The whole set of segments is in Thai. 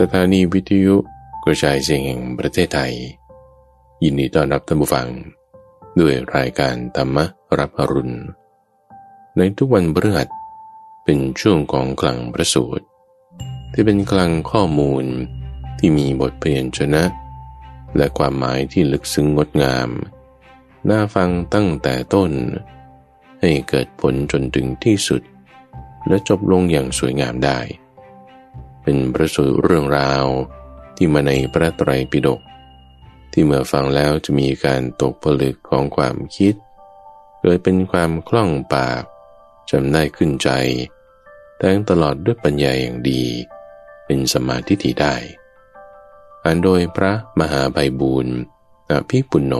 สถานีวิทยุกระจายเสียงแห่งประเทศไทย ยินดีต้อนรับท่านผู้ฟัง ด้วยรายการธรรมรับอรุณ ในทุกวันพฤหัสเป็นช่วงของกลางประสูตรที่เป็นกลางข้อมูลที่มีบทเปลี่ยนชนะ และความหมายที่ลึกซึ้งงดงาม น่าฟังตั้งแต่ต้น ให้เกิดผลจนถึงที่สุด และจบลงอย่างสวยงามได้ เป็นประสูตรเรื่องราวที่มาในพระไตรปิฎกที่เมื่อฟังแล้วจะมีการตกผลึกของความคิด เกิดเป็นความคล่องปากจำได้ขึ้นใจแทงตลอดด้วยปัญญาอย่างดี เป็นสมาธิที่ได้ อ่านโดยพระมหาไพบูรณ์อภิปุณโญ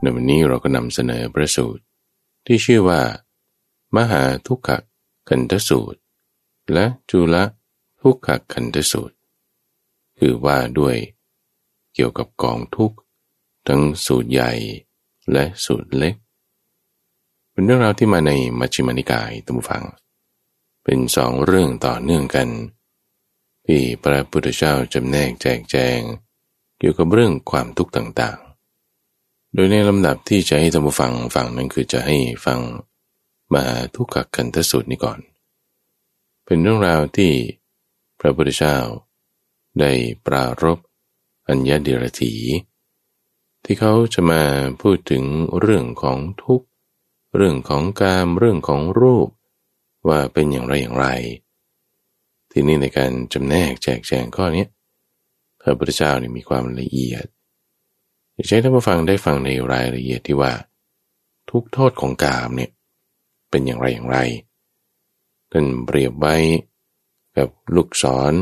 ในวันนี้เราก็นำเสนอพระสูตรที่ชื่อว่า มหาทุกขกันทสูตร และจุลทุกขกันทสูตร คือว่าด้วย เกี่ยวกับกองทุกข์ทั้งสูตรใหญ่และสูตรเล็ก เป็นเรื่องราวที่มาในมัชฌิมานิกายตุมฟัง เป็นสองเรื่องต่อเนื่องกัน ที่พระพุทธเจ้าจำแนกแจกแจง เกี่ยวกับเรื่องความทุกข์ต่างๆ โดยในลำดับที่จะให้ท่านผู้ฟังฟังนั้นคือจะให้ฟังมาทุกขกันทสูตรนี้ก่อน เป็นเรื่องราวที่พระพุทธเจ้าได้ปรารบอัญญาเดรถี ที่เขาจะมาพูดถึงเรื่องของทุกข์ เรื่องของกามเรื่องของรูป ว่าเป็นอย่างไรอย่างไร ที่นี่ในการจำแนกแจกแจงข้อนี้พระพุทธเจ้านี่มีความละเอียดอยากให้ท่านผู้ฟังได้ฟังในรายละเอียดที่ว่า ทุกโทษของกามเนี่ยเป็นอย่างไรอย่างไร ท่านเปรียบไว้กับลูกศร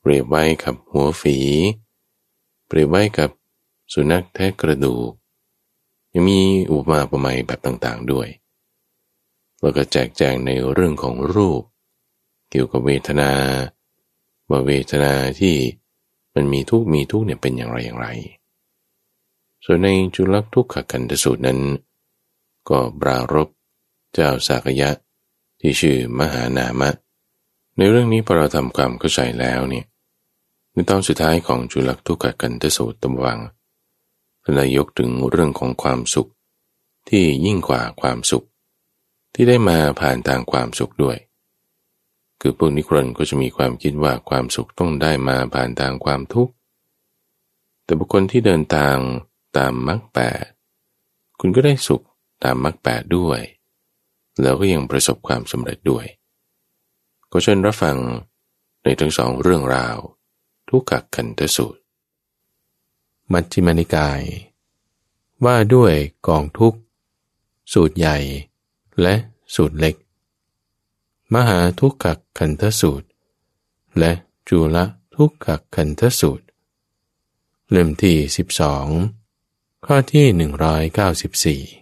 เปรียบไว้กับหัวฝี เปรียบไว้กับสุนัขแทะกระดูก ยังมีอุปมาประไมยแบบต่างๆด้วย แล้วก็แจกแจงในเรื่องของรูป เกี่ยวกับเวทนาว่าเวทนาที่มันมีทุกมีทุกเนี่ยเป็นอย่างไรอย่างไร ส่วนในจุลทุกขกันตสูตรนั้น ก็ปรารบเจ้าสากยะ ที่ชื่อมหานามะ ในเรื่องนี้พอเราทำความเข้าใจแล้วเนี่ยในตอนสุดท้ายของจุลักทุกขกันตสูตรตำวังนายกถึงเรื่องของความสุข ที่ยิ่งกว่าความสุข ที่ได้มาผ่านทางความสุขด้วย คือพวกนิครนก็จะมีความคิดว่าความสุขต้องได้มาผ่านทางความทุกข์แต่บุคคลที่เดินทางตามมรรคแปดคุณก็ได้สุขตามมรรคแปดด้วย แล้วก็ยังประสบความสำเร็จด้วย ก็เชิญรับฟังในทั้งสองเรื่องราว ทุกขักกันทสูตร มัชฌิมานิกาย ว่าด้วยกองทุกสูตรใหญ่ และสูตรเล็ก มหาทุกขคันทสูตร และจุลทุกขคันทสูตร เล่มที่ 12 ข้อที่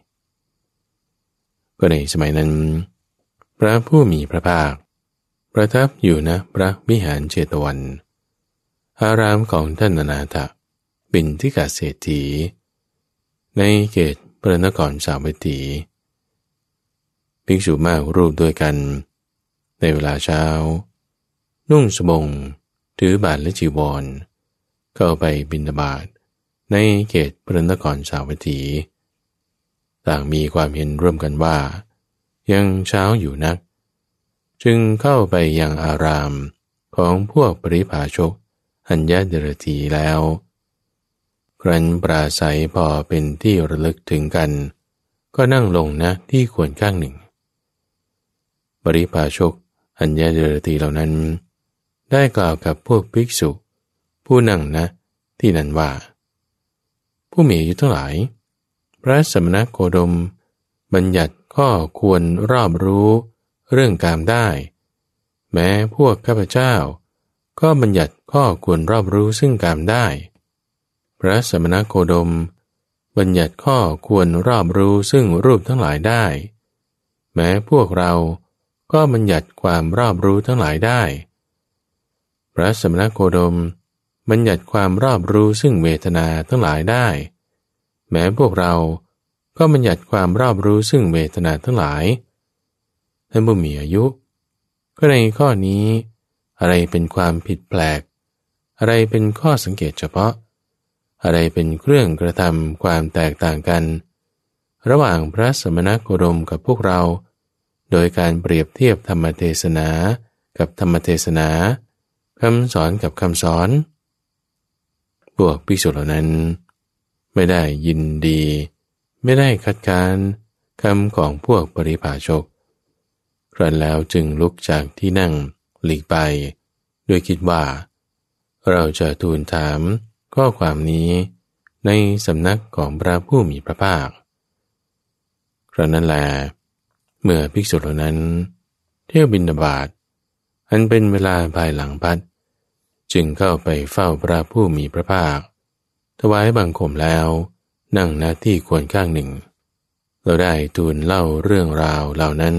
194 ก็ในสมัยนั้น พระผู้มีพระภาค ประทับอยู่นะพระวิหารเจตวัน อารามของท่านนาถบินทิกาเศรษฐี ในเขตพระนครสาวัตถีภิกษุมากรูปด้วยกัน ในเวลาเช้า นุ่งสบง ถือบาทและจีวร เข้าไปบินบาตในเขตพระนครสาวัตถี ต่างมีความเห็นร่วมกันว่า ยังเช้าอยู่นัก จึงเข้าไปยังอารามของพวกปริภาชกอัญญาเดรธีแล้ว ครั้นปราศัยพอเป็นที่ระลึกถึงกัน ก็นั่งลงนะที่ควรข้างหนึ่งบริพาชกอัญญาเดรตีเหล่านั้น ได้กล่าวกับพวกภิกษุ ผู้นั่งนะที่นั้นว่า ผู้มีอายุทั้งหลาย ระสมณโคดม บัญญัติข้อควรรอบรู้เรื่องการได้ แม้พวกข้าพเจ้า ก็บัญญัติข้อควรรอบรู้ซึ่งการได้ พระสมณโคดม บัญญัติข้อควรรอบรู้ซึ่งรูปทั้งหลายได้ แม้พวกเราก็บัญญัติความรอบรู้ทั้งหลายได้ พระสมณโคดม บัญญัติความรอบรู้ซึ่งเวทนาทั้งหลายได้ แม้พวกเราก็บัญญัติความรอบรู้ซึ่งเวทนาทั้งหลายท่านผู้มีอายุ ก็ในข้อนี้ อะไรเป็นความผิดแปลก อะไรเป็นข้อสังเกตเฉพาะ อะไรเป็นเครื่องกระทำความแตกต่างกัน ระหว่างพระสมณโคดมกับพวกเรา โดยการเปรียบเทียบธรรมเทศนากับธรรมเทศนาคำสอนกับคำสอนพวกภิกษุเหล่านั้น ไม่ได้ยินดี ไม่ได้คัดค้านคำของพวกปริภาชก ครั้นแล้วจึงลุกจากที่นั่งหลีกไป ด้วยคิดว่า เราจะทูลถามข้อความนี้ในสำนักของพระผู้มีพระภาคครั้นนั้นแล เมื่อภิกษุเหล่านั้น เที่ยวบินบาตอันเป็นเวลาภายหลังพัด จึงเข้าไปเฝ้าพระผู้มีพระภาค ถวายบังคมแล้ว นั่งหน้าที่ควรข้างหนึ่ง เราได้ทูลเล่าเรื่องราวเหล่านั้น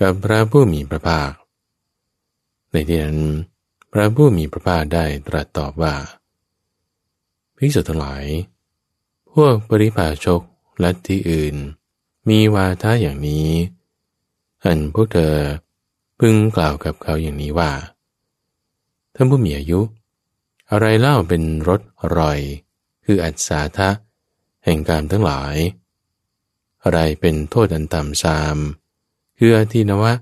กับพระผู้มีพระภาค ในที่นั้น พระผู้มีพระภาคได้ตรัสตอบว่าภิกษุทั้งหลาย พวกปริภาชกลัทธิอื่น มีวาทะอย่างนี้ อันพวกเธอพึงกล่าวกับเขาอย่างนี้ว่าท่านผู้มีอายุ อะไรเล่าเป็นรสอร่อย คืออัศาทะแห่งการทั้งหลาย อะไรเป็นโทษอันต่ำซาม คืออธินวะ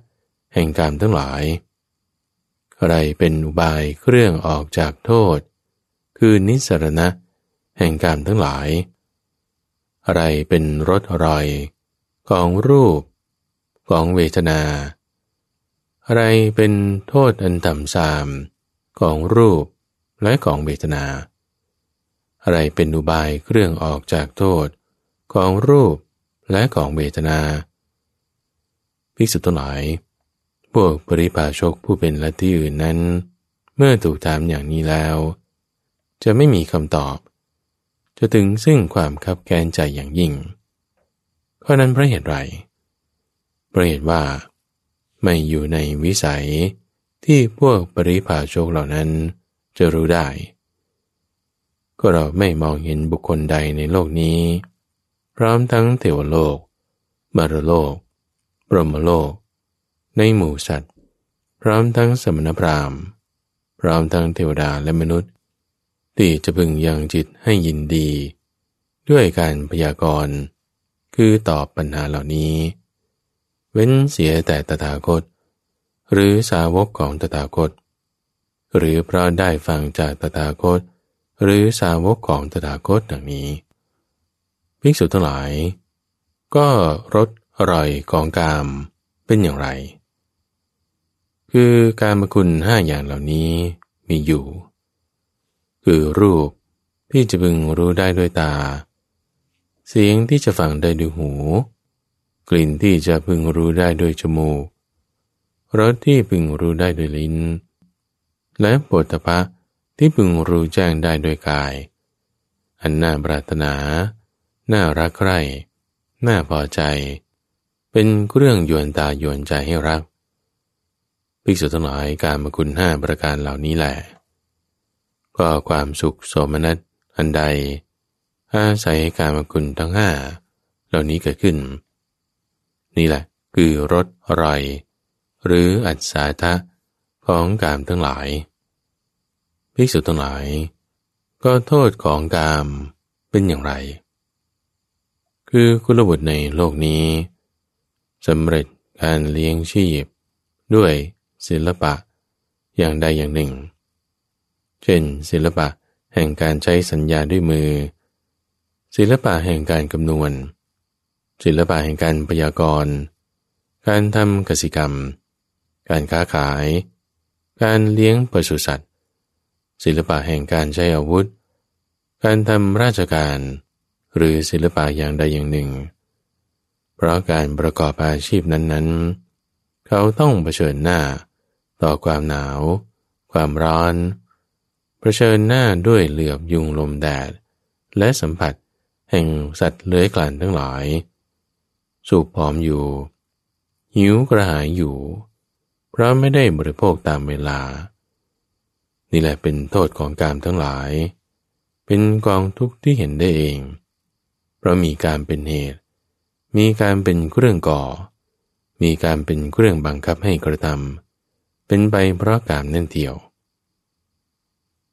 แห่งกรรมทั้งหลาย อะไรเป็นอุบายเครื่องออกจากโทษ คือนิสรณะ แห่งกรรมทั้งหลาย อะไรเป็นรสอร่อย ของรูป ของเวทนา อะไรเป็นโทษอันต่ำสาม ของรูปและของเวทนา อะไรเป็นอุบายเครื่องออกจากโทษ ของรูปและของเวทนาภิกษุทั้งหลาย พวกปริพาชกผู้เป็นลัทธิอื่นนั้น เมื่อถูกถามอย่างนี้แล้ว จะไม่มีคำตอบ จะถึงซึ่งความคับแค้นใจอย่างยิ่งเพราะนั้นเพราะเหตุไรเพราะเหตุว่า ไม่อยู่ในวิสัยที่พวกปริพาชกเหล่านั้นจะรู้ได้ ก็เราไม่มองเห็นบุคคลใดในโลกนี้ พร้อมทั้งเทวโลก มารโลกปรมโลก ในหมู่สัตว์ พร้อมทั้งสมณพราหมณ์ พร้อมทั้งเทวดาและมนุษย์ ที่จะพึงยังจิตให้ยินดี ด้วยการพยากรณ์ คือตอบปัญหาเหล่านี้ เว้นเสียแต่ตถาคต หรือสาวกของตถาคต หรือเพราะได้ฟังจากตถาคต หรือสาวกของตถาคตดังนี้ ภิกษุทั้งหลาย ก็รดอร่อยของกามเป็นอย่างไร คือการมคุณห้าอย่างเหล่านี้มีอยู่ คือรูปที่จะพึงรู้ได้ด้วยตา เสียงที่จะฟังได้ด้วยหู กลิ่นที่จะพึงรู้ได้ด้วยจมูกรสที่พึงรู้ได้ด้วยลิ้น และปฐพะ ที่พึงรู้แจ้งได้ด้วยกาย อันน่าปรารถนา น่ารักใคร่ น่าพอใจ เป็นเครื่องยวนตายวนใจให้รักภิกษุทั้งหลายการมคุณห้าประการเหล่านี้แหละ ก็ความสุขโสมนัสอันใด อาศัยการมคุณทั้งห้าเหล่านี้เกิดขึ้น นี่แหละคือรสอร่อย หรืออัศาทะของกามทั้งหลาย ภิกษุทั้งหลาย ก็โทษของกามเป็นอย่างไร คือคุณบุตรในโลกนี้สำเร็จการเลี้ยงชีพ ด้วยศิลปะอย่างใดอย่างหนึ่ง เช่น ศิลปะแห่งการใช้สัญญาด้วยมือ ศิลปะแห่งการคำนวณ ศิลปะแห่งการพยากรณ์ การทำกสิกรรม การค้าขาย การเลี้ยงปศุสัตว์ ศิลปะแห่งการใช้อาวุธ การทำราชการ หรือศิลปะอย่างใดอย่างหนึ่ง เพราะการประกอบอาชีพนั้นๆ เขาต้องเผชิญหน้า ต่อความหนาว ความร้อนเผชิญหน้าด้วยเหลือบยุงลมแดด และสัมผัสแห่งสัตว์เลื้อยคลานทั้งหลาย สูบผอมอยู่ หิวกระหายอยู่ เพราะไม่ได้บริโภคตามเวลา นี่แหละเป็นโทษของการทั้งหลาย เป็นกองทุกข์ที่เห็นได้เอง เพราะมีการเป็นเหตุ มีการเป็นเครื่องก่อ มีการเป็นเครื่องบังคับให้กระทำเป็นไปเพราะกามนั่นเดียว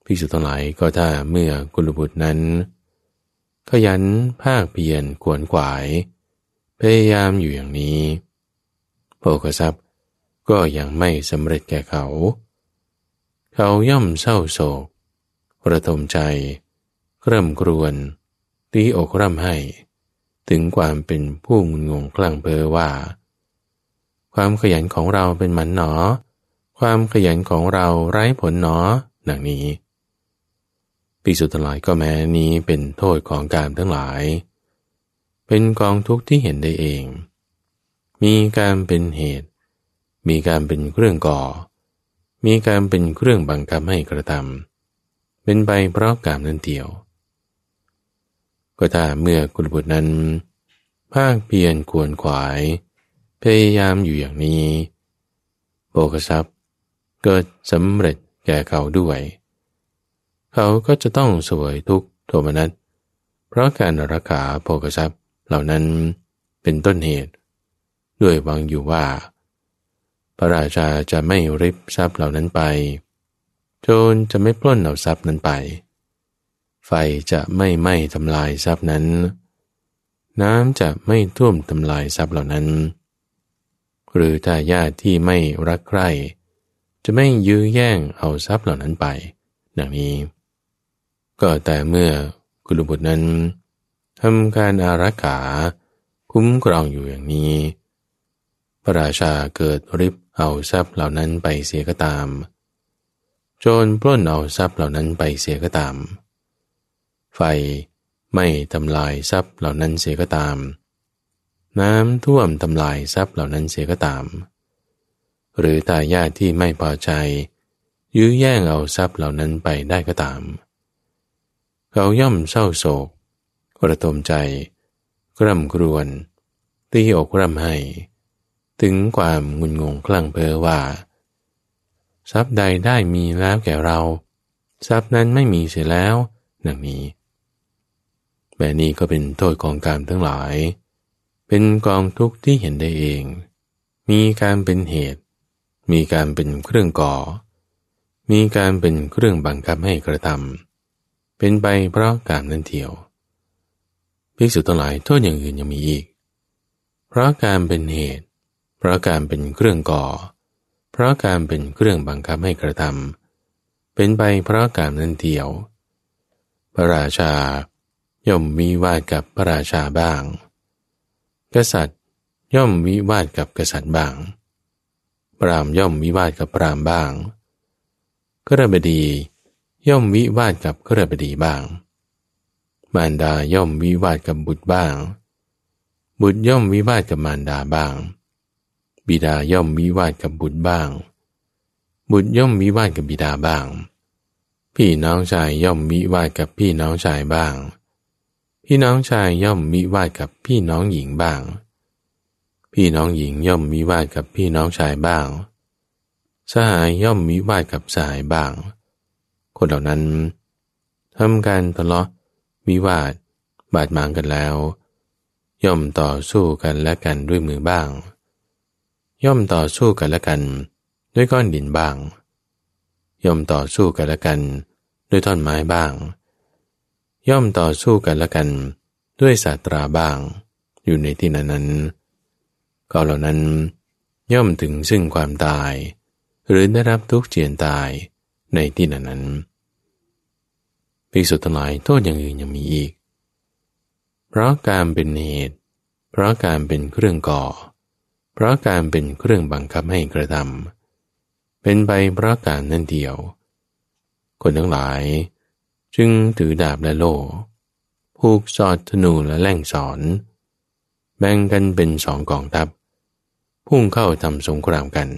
ภิกษุทั้งหลายก็ถ้าเมื่อกุลบุตรนั้น ขยันภาคเพียรขวนขวาย พยายามอยู่อย่างนี้โภกทรัพย์ก็ยังไม่สำเร็จแก่เขา เขาย่อมเศร้าโศก ระทมใจเริ่มกรวนตีอกร่ำให้ ถึงความเป็นผู้งุนงงคลั่งเพอว่า ความขยันของเราเป็นมันหนอ ความขยันของเราไร้ผลหนอดังนี้ปีสุดท้ายก็แม้นี้เป็นโทษของการทั้งหลาย เป็นกองทุกข์ที่เห็นได้เอง มีการเป็นเหตุ มีการเป็นเครื่องก่อ มีการเป็นเครื่องบังคับให้กระทำเป็นไปเพราะกามนั้นเดียว ก็ถ้าเมื่อกุลบุตรนั้น ภาคเพียรควรขวาย พยายามอยู่อย่างนี้โภกทรัพย์เกิดสำเร็จแก่เขาด้วย เขาก็จะต้องสวยทุกโทมนัสเพราะการรักษาโภกทรัพย์เหล่านั้นเป็นต้นเหตุ ด้วยวังอยู่ว่า ระราชาจะไม่ริบทรัพย์เหล่านั้นไป โจรจะไม่ปล้นเอาทรัพย์นั้นไป ไฟจะไม่ไหม้ทำลายทรัพย์นั้น น้ำจะไม่ท่วมทำลายทรัพย์เหล่านั้น หรือถ้าญาติที่ไม่รักใคร่จะไม่ยื้อแย่งเอาทรัพย์เหล่านั้นไป ดังนี้ ก็แต่เมื่อกุลบุตรนั้นทำการอารักขา คุ้มครองอยู่อย่างนี้ พระราชาเกิดริบเอาทรัพย์เหล่านั้นไปเสียก็ตาม โจรปล้นเอาทรัพย์เหล่านั้นไปเสียก็ตาม ไฟไม่ทำลายทรัพย์เหล่านั้นเสียก็ตาม น้ำท่วมทำลายทรัพย์เหล่านั้นเสียก็ตาม หรือตาญาติที่ไม่พอใจ ยื้อแย่งเอาทรัพย์เหล่านั้นไปได้ก็ตาม เขาย่อมเศร้าโศกกระทมใจ กร่ำกรวนตีอกร่ำให้ ถึงความงุนงงคลั่งเพ้อว่า ทรัพย์ใดได้มีแล้วแก่เรา ทรัพย์นั้นไม่มีเสียแล้วดังนี้แบบนี้ก็เป็นโทษของการทั้งหลาย เป็นกองทุกข์ที่เห็นได้เอง มีการเป็นเหตุ มีการเป็นเครื่องก่อ มีการเป็นเครื่องบังคับให้กระทำเป็นไปเพราะการนั้นเที่ยวภิกษุทั้งหลายโทษอย่างอื่นยังมีอีก เพราะการเป็นเหตุ เพราะการเป็นเครื่องก่อ เพราะการเป็นเครื่องบังคับให้กระทำเป็นไปเพราะการนั้นเที่ยว พระราชา ย่อมมีวาดกับพระราชาบ้าง กษัตริย์ย่อมวิวาดกับกษัตริย์บ้าง ปรามย่อมวิวาดกับปรามบ้างกระบดี ย่อมวิวาทกับกระบดีบ้าง มารดาย่อมวิวาทกับบุตรบ้าง บุตรย่อมวิวาทกับมารดาบ้าง บิดาย่อมวิวาทกับบุตรบ้าง บุตรย่อมวิวาทกับบิดาบ้าง พี่น้องชายย่อมวิวาทกับพี่น้องชายบ้าง พี่น้องชายย่อมวิวาทกับพี่น้องหญิงบ้าง พี่น้องหญิงย่อมวิวาทกับพี่น้องชายบ้าง สหายย่อมวิวาทกับสหายบ้าง คนเหล่านั้นทำการทะเลาะวิวาทบาดหมางกันแล้ว ย่อมต่อสู้กันและกันด้วยมือบ้าง ย่อมต่อสู้กันและกัน ด้วยก้อนดินบ้าง ย่อมต่อสู้กันและกัน ด้วยท่อนไม้บ้าง ย่อมต่อสู้กันและกัน ด้วยสาตราบ้าง อยู่ในที่นั้นนั้นก็เหล่านั้น ย่อมถึงซึ่งความตาย หรือได้รับทุกข์เจียนตายในที่นั้นนั้นภิกษุทั้งหลายโทษอย่างอื่นยังมีอีก เพราะการเป็นเหตุ เพราะการเป็นเครื่องก่อ ราะการเป็นเครื่องบังคับให้กระทำเป็นไปเพราะการนั่นเดียว คนทั้งหลาย จึงถือดาบและโล่ผูกสอดธนูและแล่งสอน แบ่งกันเป็นสองกองทัพ พุ่งเข้าทำสงครามกัน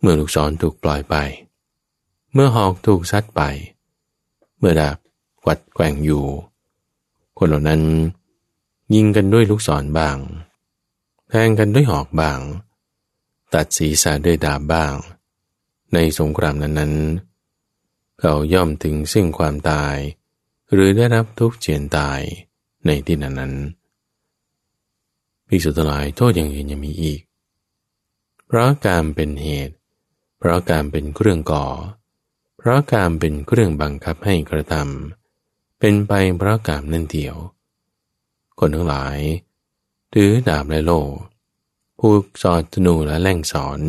เมื่อลูกศรถูกปล่อยไป เมื่อหอกถูกซัดไป เมื่อดาบวัดแกว่งอยู่ คนเหล่านั้นยิงกันด้วยลูกศรบ้าง แทงกันด้วยหอกบ้าง ตัดศีรษะด้วยดาบบ้าง ในสงครามนั้นๆ เขาย่อมถึงซึ่งความตาย หรือได้รับทุกข์เจียนตายในที่นั้นนั้นภิกษุทั้งหลายโทษอย่างอื่นยังมีอีก เพราะการเป็นเหตุ เพราะการเป็นเครื่องก่อ เพราะการเป็นเครื่องบังคับให้กระทำเป็นไปเพราะกามนั่นเดียว คนทั้งหลาย ถือดาบและโล่ผูกสอดธนูและแล่งสอน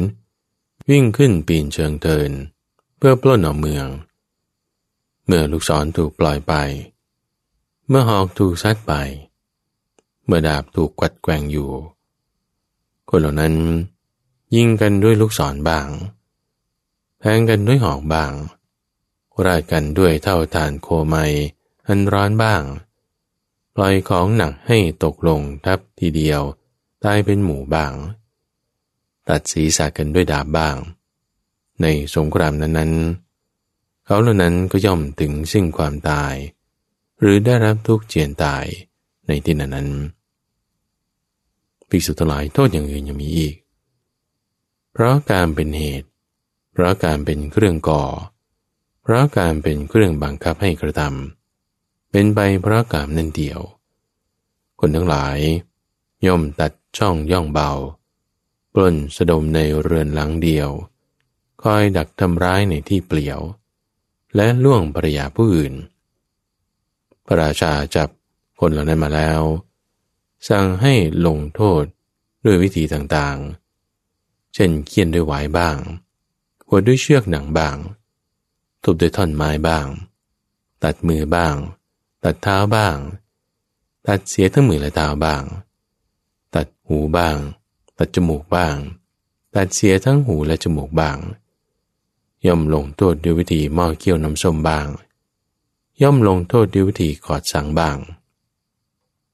วิ่งขึ้นปีนเชิงเทิน เพื่อปล้นเอาเมือง เมื่อลูกศรถูกปล่อยไป เมื่อหอกถูกซัดไป เมื่อดาบถูกกัดแกงอยู่ คนเหล่านั้น ยิงกันด้วยลูกศรบ้างแทงกันด้วยหอกบ้างราดกันด้วยเท่าทานโคไมอันร้อนบ้าง ล่อยของหนักให้ตกลงทับทีเดียว ตายเป็นหมู่บ้าง ตัดศีรษะกันด้วยดาบบ้าง ในสงครามนั้นๆ เขาเหล่านั้นก็ย่อมถึงซึ่งความตาย หรือได้รับทุกเจียนตายในที่นั้นนั้นภิกษุทั้งหลายโทษอย่างอื่นยังมีอีก เพราะการเป็นเหตุ เพราะการเป็นเครื่องก่อ เพราะการเป็นเครื่องบังคับให้กระทำ เป็นไปเพราะกามนั่นเดียว คนทั้งหลาย ย่อมตัดช่องย่องเบา ปล้นสะดมในเรือนหลังเดียว คอยดักทำร้ายในที่เปลี่ยว และล่วงภรยาผู้อื่น พระราชาจับคนเหล่านั้นมาแล้ว สั่งให้ลงโทษด้วยวิธีต่างๆ เช่นเคี่ยนด้วยหวายบ้างหัวด้วยเชือกหนังบ้าง ทุบด้วยท่อนไม้บ้าง ตัดมือบ้าง ตัดเท้าบ้าง ตัดเสียทั้งมือและเท้าบ้าง ตัดหูบ้าง ตัดจมูกบ้าง ตัดเสียทั้งหูและจมูกบ้าง ย่อมลงโทษด้วยวิธีหม้อเคี่ยวน้ำส้มบ้าง ย่อมลงโทษด้วยวิธีกอดสังบ้าง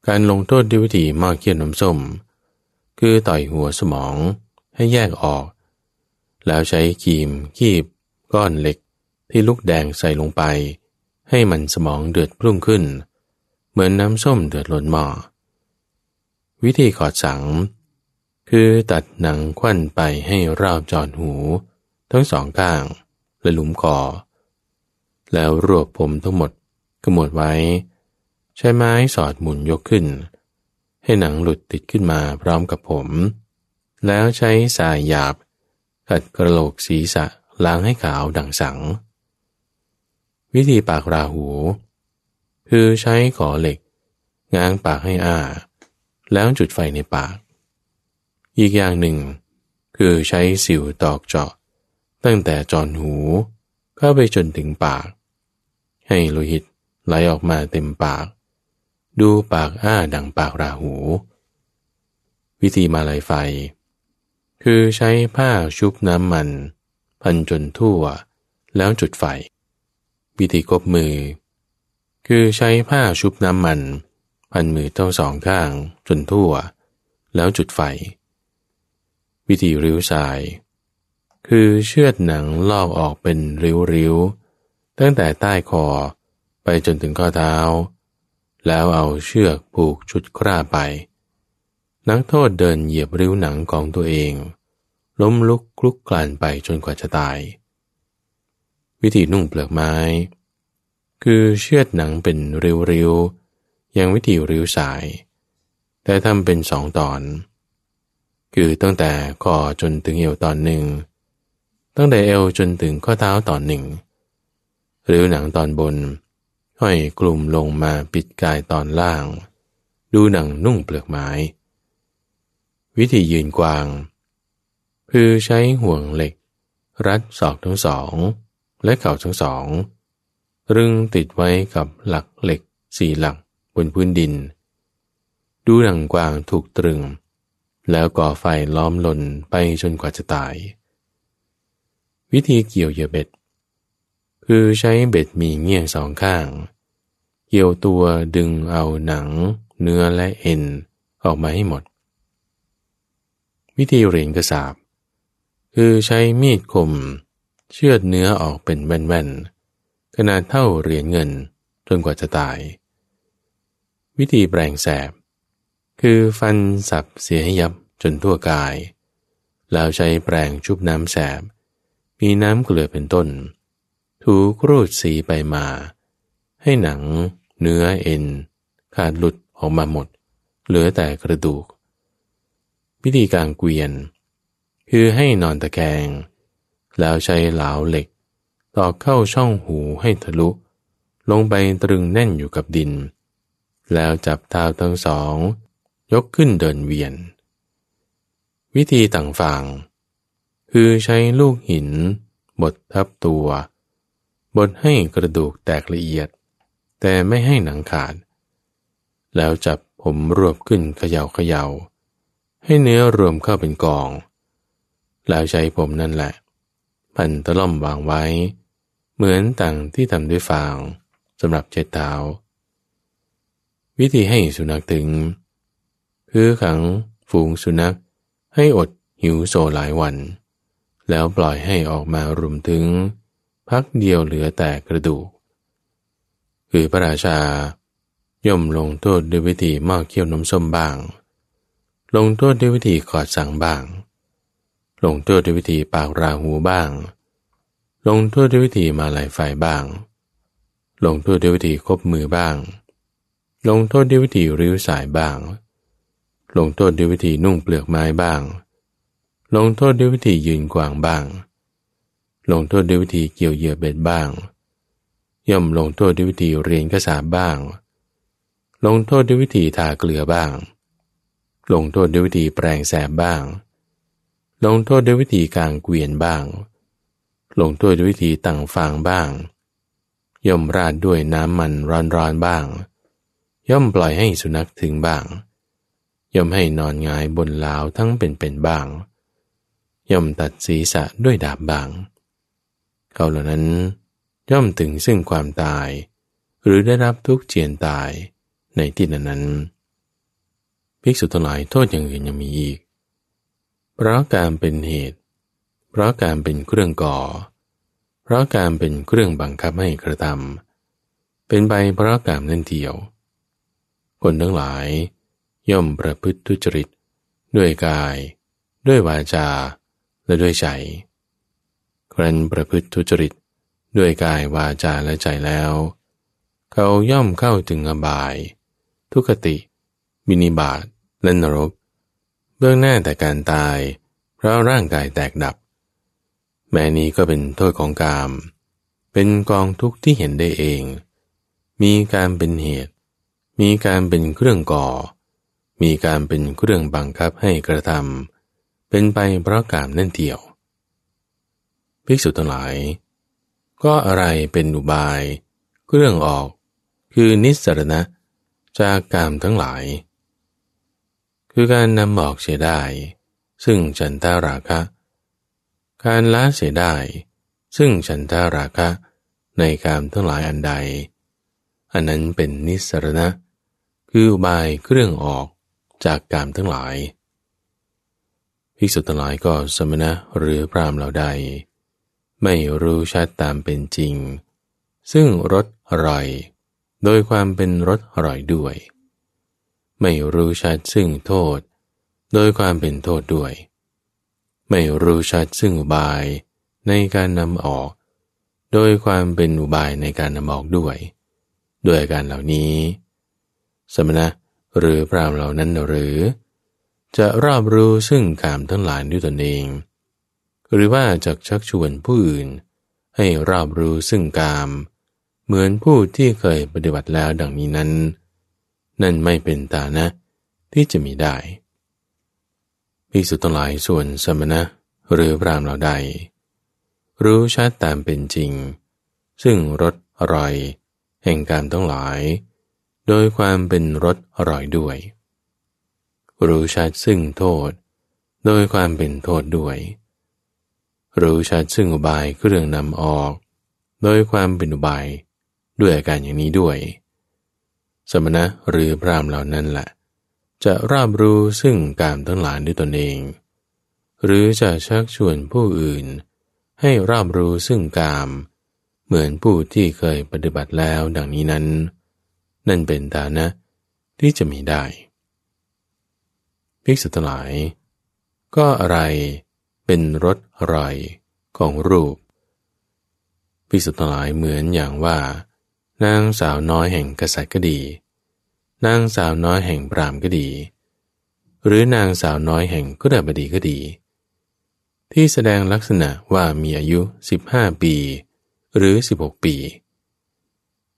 การลงโทษด้วยวิธีหม้อเคี่ยวน้ำส้ม คือต่อยหัวสมองให้แยกออก แล้วใช้คีมคีบ ก้อนเหล็กที่ลูกแดงใส่ลงไป ให้มันสมองเดือดพุ่งขึ้น เหมือนน้ำส้มเดือดล้นหม้อวิธีขอดสัง คือตัดหนังควันไปให้รอบจอดหู ทั้งสองข้าง และหลุมคอแล้วรวบผมทั้งหมดกมวดไว้ ใช้ไม้สอดหมุนยกขึ้น ให้หนังหลุดติดขึ้นมาพร้อมกับผม แล้วใช้สายหยาบขัดกระโหลกศีรษะล้างให้ขาวดังสัง วิธีปากราหู คือใช้ขอเหล็ก ง้างปากให้อ้า แล้วจุดไฟในปาก อีกอย่างหนึ่ง คือใช้สิวตอกเจาะ ตั้งแต่จอนหูเข้าไปจนถึงปาก ให้โลหิตไหลออกมาเต็มปาก ดูปากอ้าดังปากราหู วิธีมาลายไฟ คือใช้ผ้าชุบน้ำมัน พันจนทั่วแล้วจุดไฟ วิธีกบมือ คือใช้ผ้าชุบน้ำมัน พันมือทั้งสองข้างจนทั่ว แล้วจุดไฟ วิธีริ้วสาย คือเชือดหนังลอกออกเป็นริ้วๆ ตั้งแต่ใต้คอไปจนถึงข้อเท้า แล้วเอาเชือกผูกชุดคร่าไป นักโทษเดินเหยียบริ้วหนังของตัวเอง ล้มลุกคลุกกลานไปจนกว่าจะตาย วิธีนุ่งเปลือกไม้ คือเชือดหนังเป็นริ้วๆอยังวิธีริ้วสาย แต่ทำเป็นสองตอน คือตั้งแต่คอจนถึงเอวตอนหนึ่ง ตั้งแต่เอวจนถึงข้อเท้าตอนหนึ่ง หรือหนังตอนบน ห้อยกลุ่มลงมาปิดกายตอนล่าง ดูหนังนุ่งเปลือกไม้ วิธียืนกวาง คือใช้ห่วงเหล็ก รัดศอกทั้งสอง และเข่าทั้งสองรึงติดไว้กับหลักเหล็กสี่หลักบนพื้นดิน ดูหนังกวางถูกตรึง แล้วก่อไฟล้อมลนไปจนกว่าจะตาย วิธีเกี่ยวเหยื่อเบ็ด คือใช้เบ็ดมีเงี้ยงสองข้าง เกี่ยวตัวดึงเอาหนัง เนื้อและเอ็นออกมาให้หมด วิธีเรียนกระสาบ คือใช้มีดคม เชือดเนื้อออกเป็นแว่นๆ ขนาดเท่าเหรียญเงินจนกว่าจะตาย วิธีแปลงแสบ คือฟันสับเสียให้ยับจนทั่วกาย แล้วใช้แปรงชุบน้ำแสบ มีน้ำเกลือเป็นต้น ถูกรูดสีไปมา ให้หนัง เนื้อเอ็น ขาดหลุดออกมาหมด เหลือแต่กระดูก วิธีการเกวียน คือให้นอนตะแคง แล้วใช้เหลาเหล็ก ตอกเข้าช่องหูให้ทะลุ ลงไปตรึงแน่นอยู่กับดิน แล้วจับเท้าทั้งสอง ยกขึ้นเดินเวียน วิธีต่างฝั่งคือใช้ลูกหิน บดทับตัว บดให้กระดูกแตกละเอียด แต่ไม่ให้หนังขาด แล้วจับผมรวบขึ้นเขย่าเขยา่าให้เนื้อรวมเข้าเป็นกอง แล้วใช้ผมนั่นแหละ พันตะล่อมวางไว้ เหมือนต่างที่ทำด้วยฟางสำหรับเจ็ดเท้า วิธีให้สุนัขถึง คือขังฝูงสุนัขให้อดหิวโซหลายวัน แล้วปล่อยให้ออกมารุมถึง พักเดียวเหลือแต่กระดูก คือพระราชา ย่อมลงโทษด้วยวิธีมอกเคี่ยวน้ำส้มบ้าง ลงโทษด้วยวิธีกอดสังบ้าง ลงโทษด้วยวิธีปากราหูบ้าง ลงโทษด้วยวิธีมาลายไฟบ้าง ลงโทษด้วยวิธีคบมือบ้าง ลงโทษด้วยวิธีริ้วสายบ้าง ลงโทษด้วยวิธีนุ่งเปลือกไม้บ้าง ลงโทษด้วยวิธียืนกวางบ้าง ลงโทษด้วยวิธีเกี่ยวเหยื่อเบ็ดบ้าง ย่อมลงโทษด้วยวิธีเรียนกษาบ้าง ลงโทษด้วยวิธีทาเกลือบ้าง ลงโทษด้วยวิธีแปลงแสบบ้าง ลงโทษด้วยวิธีกางเกวียนบ้าง ลงโทษด้วยวิธีตั้งฟางบ้าง ย่อมราดด้วยน้ำมันร้อนๆบ้าง ย่อมปล่อยให้สุนัขถึงบ้าง ย่อมให้นอนงายบนลาวทั้งเป็นๆบ้าง ย่อมตัดศีรษะด้วยดาบบ้าง เขาเหล่านั้น ย่อมถึงซึ่งความตาย หรือได้รับทุกเจียนตายในที่นั้นนั้นภิกษุทั้งหลายโทษอย่างอื่นยังมีอีก เพราะการเป็นเหตุ เพราะการเป็นเครื่องก่อ เพราะการเป็นเครื่องบังคับให้กระทำเป็นไปเพราะการนั่นเดียว คนทั้งหลายย่อมประพฤติทุจริต ด้วยกาย ด้วยวาจา และด้วยใจ ครั้นประพฤติทุจริต ด้วยกายวาจาและใจแล้ว เขาย่อมเข้าถึงอบาย ทุกติ บินิบาตและนรก เบื้องหน้าแต่การตาย เพราะร่างกายแตกดับ แม้นี้ก็เป็นโทษของกาม เป็นกองทุกข์ที่เห็นได้เอง มีการเป็นเหตุ มีการเป็นเครื่องก่อ มีการเป็นเครื่องบังคับให้กระทำเป็นไปเพราะกามนั่นเดียว ภิกษุทั้งหลาย ก็อะไรเป็นอุบาย เครื่องออก คือนิสรณะจากกามทั้งหลาย คือการนำออกเสียได้ ซึ่งฉันทาราคะ การละเสียได้ ซึ่งฉันทาราคะ ในกามทั้งหลายอันใด อันนั้นเป็นนิสรณะ คืออุบายเครื่องออกจากกามทั้งหลายภิกษุทั้งหลายก็สมณะหรือพรามเหล่าใด ไม่รู้ชัดตามเป็นจริง ซึ่งรสอร่อย โดยความเป็นรสอร่อยด้วย ไม่รู้ชัดซึ่งโทษ โดยความเป็นโทษด้วย ไม่รู้ชัดซึ่งอุบายในการนำออก โดยความเป็นอุบายในการนำออกด้วย ด้วยการเหล่านี้ สมณะหรือพรามเหล่านั้นหรือ จะรอบรู้ซึ่งกามทั้งหลายด้วยตนเอง หรือว่าจะชักชวนผู้อื่น ให้รอบรู้ซึ่งกาม เหมือนผู้ที่เคยปฏิบัติแล้วดังนี้นั้น นั่นไม่เป็นตานะที่จะมีได้พิสุทั้งหลายส่วนสมณะหรือพรามเราใด รู้ชัดตามเป็นจริง ซึ่งรสอร่อย แห่งการทั้งหลาย โดยความเป็นรสอร่อยด้วย รู้ชัดซึ่งโทษ โดยความเป็นโทษด้วย รู้ชัดซึ่งอุบายเครื่องนำออก โดยความเป็นอุบายด้วยอาการอย่างนี้ด้วย สมณะหรือพรามเหล่านั้นแหละ จะราบรู้ซึ่งการทั้งหลายด้วยตนเอง หรือจะชักชวนผู้อื่น ให้ราบรู้ซึ่งกาม เหมือนผู้ที่เคยปฏิบัติแล้วดังนี้นั้น นั่นเป็นฐานะที่จะมีได้ภิกษุทั้งหลาย ก็อะไรเป็นรสอร่อยของรูปภิกษุทั้งหลายเหมือนอย่างว่า นางสาวน้อยแห่งกษัตริย์ก็ดี นางสาวน้อยแห่งปรามก็ดี หรือนางสาวน้อยแห่งกุฎบดีก็ดี ที่แสดงลักษณะว่ามีอายุ 15 ปี หรือ 16 ปี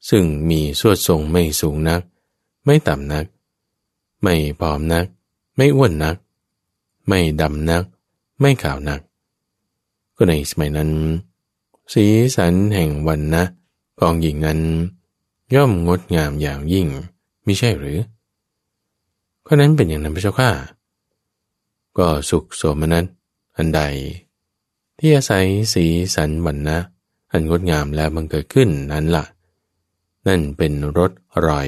ซึ่งมีสวดทรงไม่สูงนัก ไม่ต่ำนัก ไม่ผอมนัก ไม่อ้วนนัก ไม่ดำนัก ไม่ขาวนัก ก็ในสมัยนั้น สีสันแห่งวันนะ ของหญิงนั้น ย่อมงดงามอย่างยิ่งไม่ใช่หรือข้อนั้นเป็นอย่างนั้นพระเจ้าข้าก็สุขโสมนัสอันใด ที่อาศัยสีสันวันนะ อันงดงามแล้วมันเกิดขึ้นนั้นละ่ะ นั่นเป็นรสอร่อย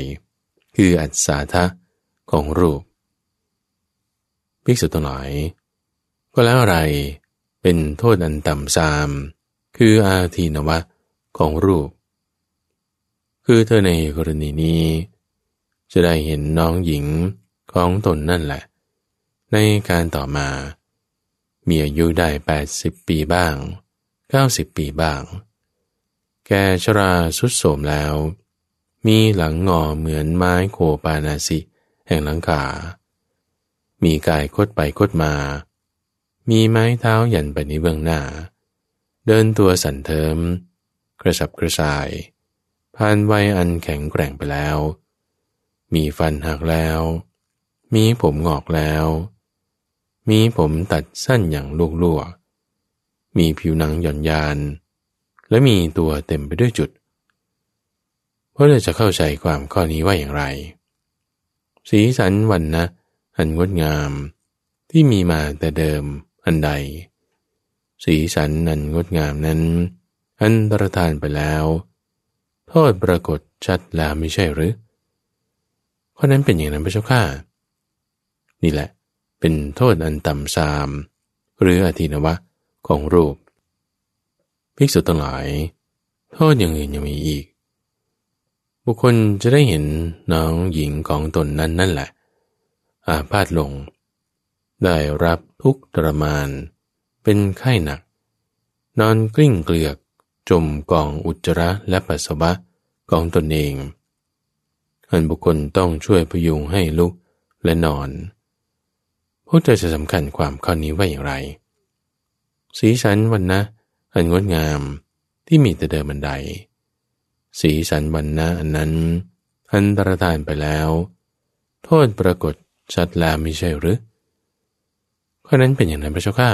คืออัศาทะของรูปภิกษุทั้งหลาย ก็แล้วอะไรเป็นโทษอันต่ำซาม คืออาทีนวะของรูป คือเธอในกรณีนี้ จะได้เห็นน้องหญิงของตนนั่นแหละ ในการต่อมา มีอายุได้ 80 ปีบ้าง 90 ปีบ้าง แกชราสุดโสมแล้ว มีหลังงอเหมือนไม้โคปานาสิแห่งหลังขามีกายคดไปคดมา มีไม้เท้าหยันไปในเบื้องหน้า เดินตัวสั่นเทิม กระสับกระส่าย ผ่านวัยอันแข็งแกร่งไปแล้ว มีฟันหักแล้ว มีผมงอกแล้ว มีผมตัดสั้นอย่างลูกลวกมีผิวหนังหย่อนยาน และมีตัวเต็มไปด้วยจุดเพราะเราจะเข้าใจความข้อนี้ว่าอย่างไร สีสันวันนะ อันงดงามที่มีมาแต่เดิมอันใด สีสันอันงดงามนั้น อันตรธานไปแล้ว โทษปรากฏชัดแล้วไม่ใช่หรือเพราะนั้นเป็นอย่างนั้นพระเจ้าข้านี่แหละ เป็นโทษอันต่ำซาม หรืออธินวะของรูป ภิกษุทั้งหลาย โทษอย่างอื่นยังมีอีก บุคคลจะได้เห็นน้องหญิงของตนนั้นนั่นแหละ อาพาธลง ได้รับทุกทรมาน เป็นไข้หนัก นอนกลิ้งเกลือก จมกองอุจจาระและปัสสาวะของตนเอง อันบุคคลต้องช่วยพยุงให้ลุกและนอนพวกเธอจะสำคัญความข้อนี้ว่าอย่างไร สีสันวันนะ อันงดงามที่มีแต่เดิมบันได สีสันวันนะอันนั้น อันตรธานไปแล้ว โทษปรากฏชัดแล้วไม่ใช่หรือข้อนั้นเป็นอย่างนั้นพระเจ้าข้า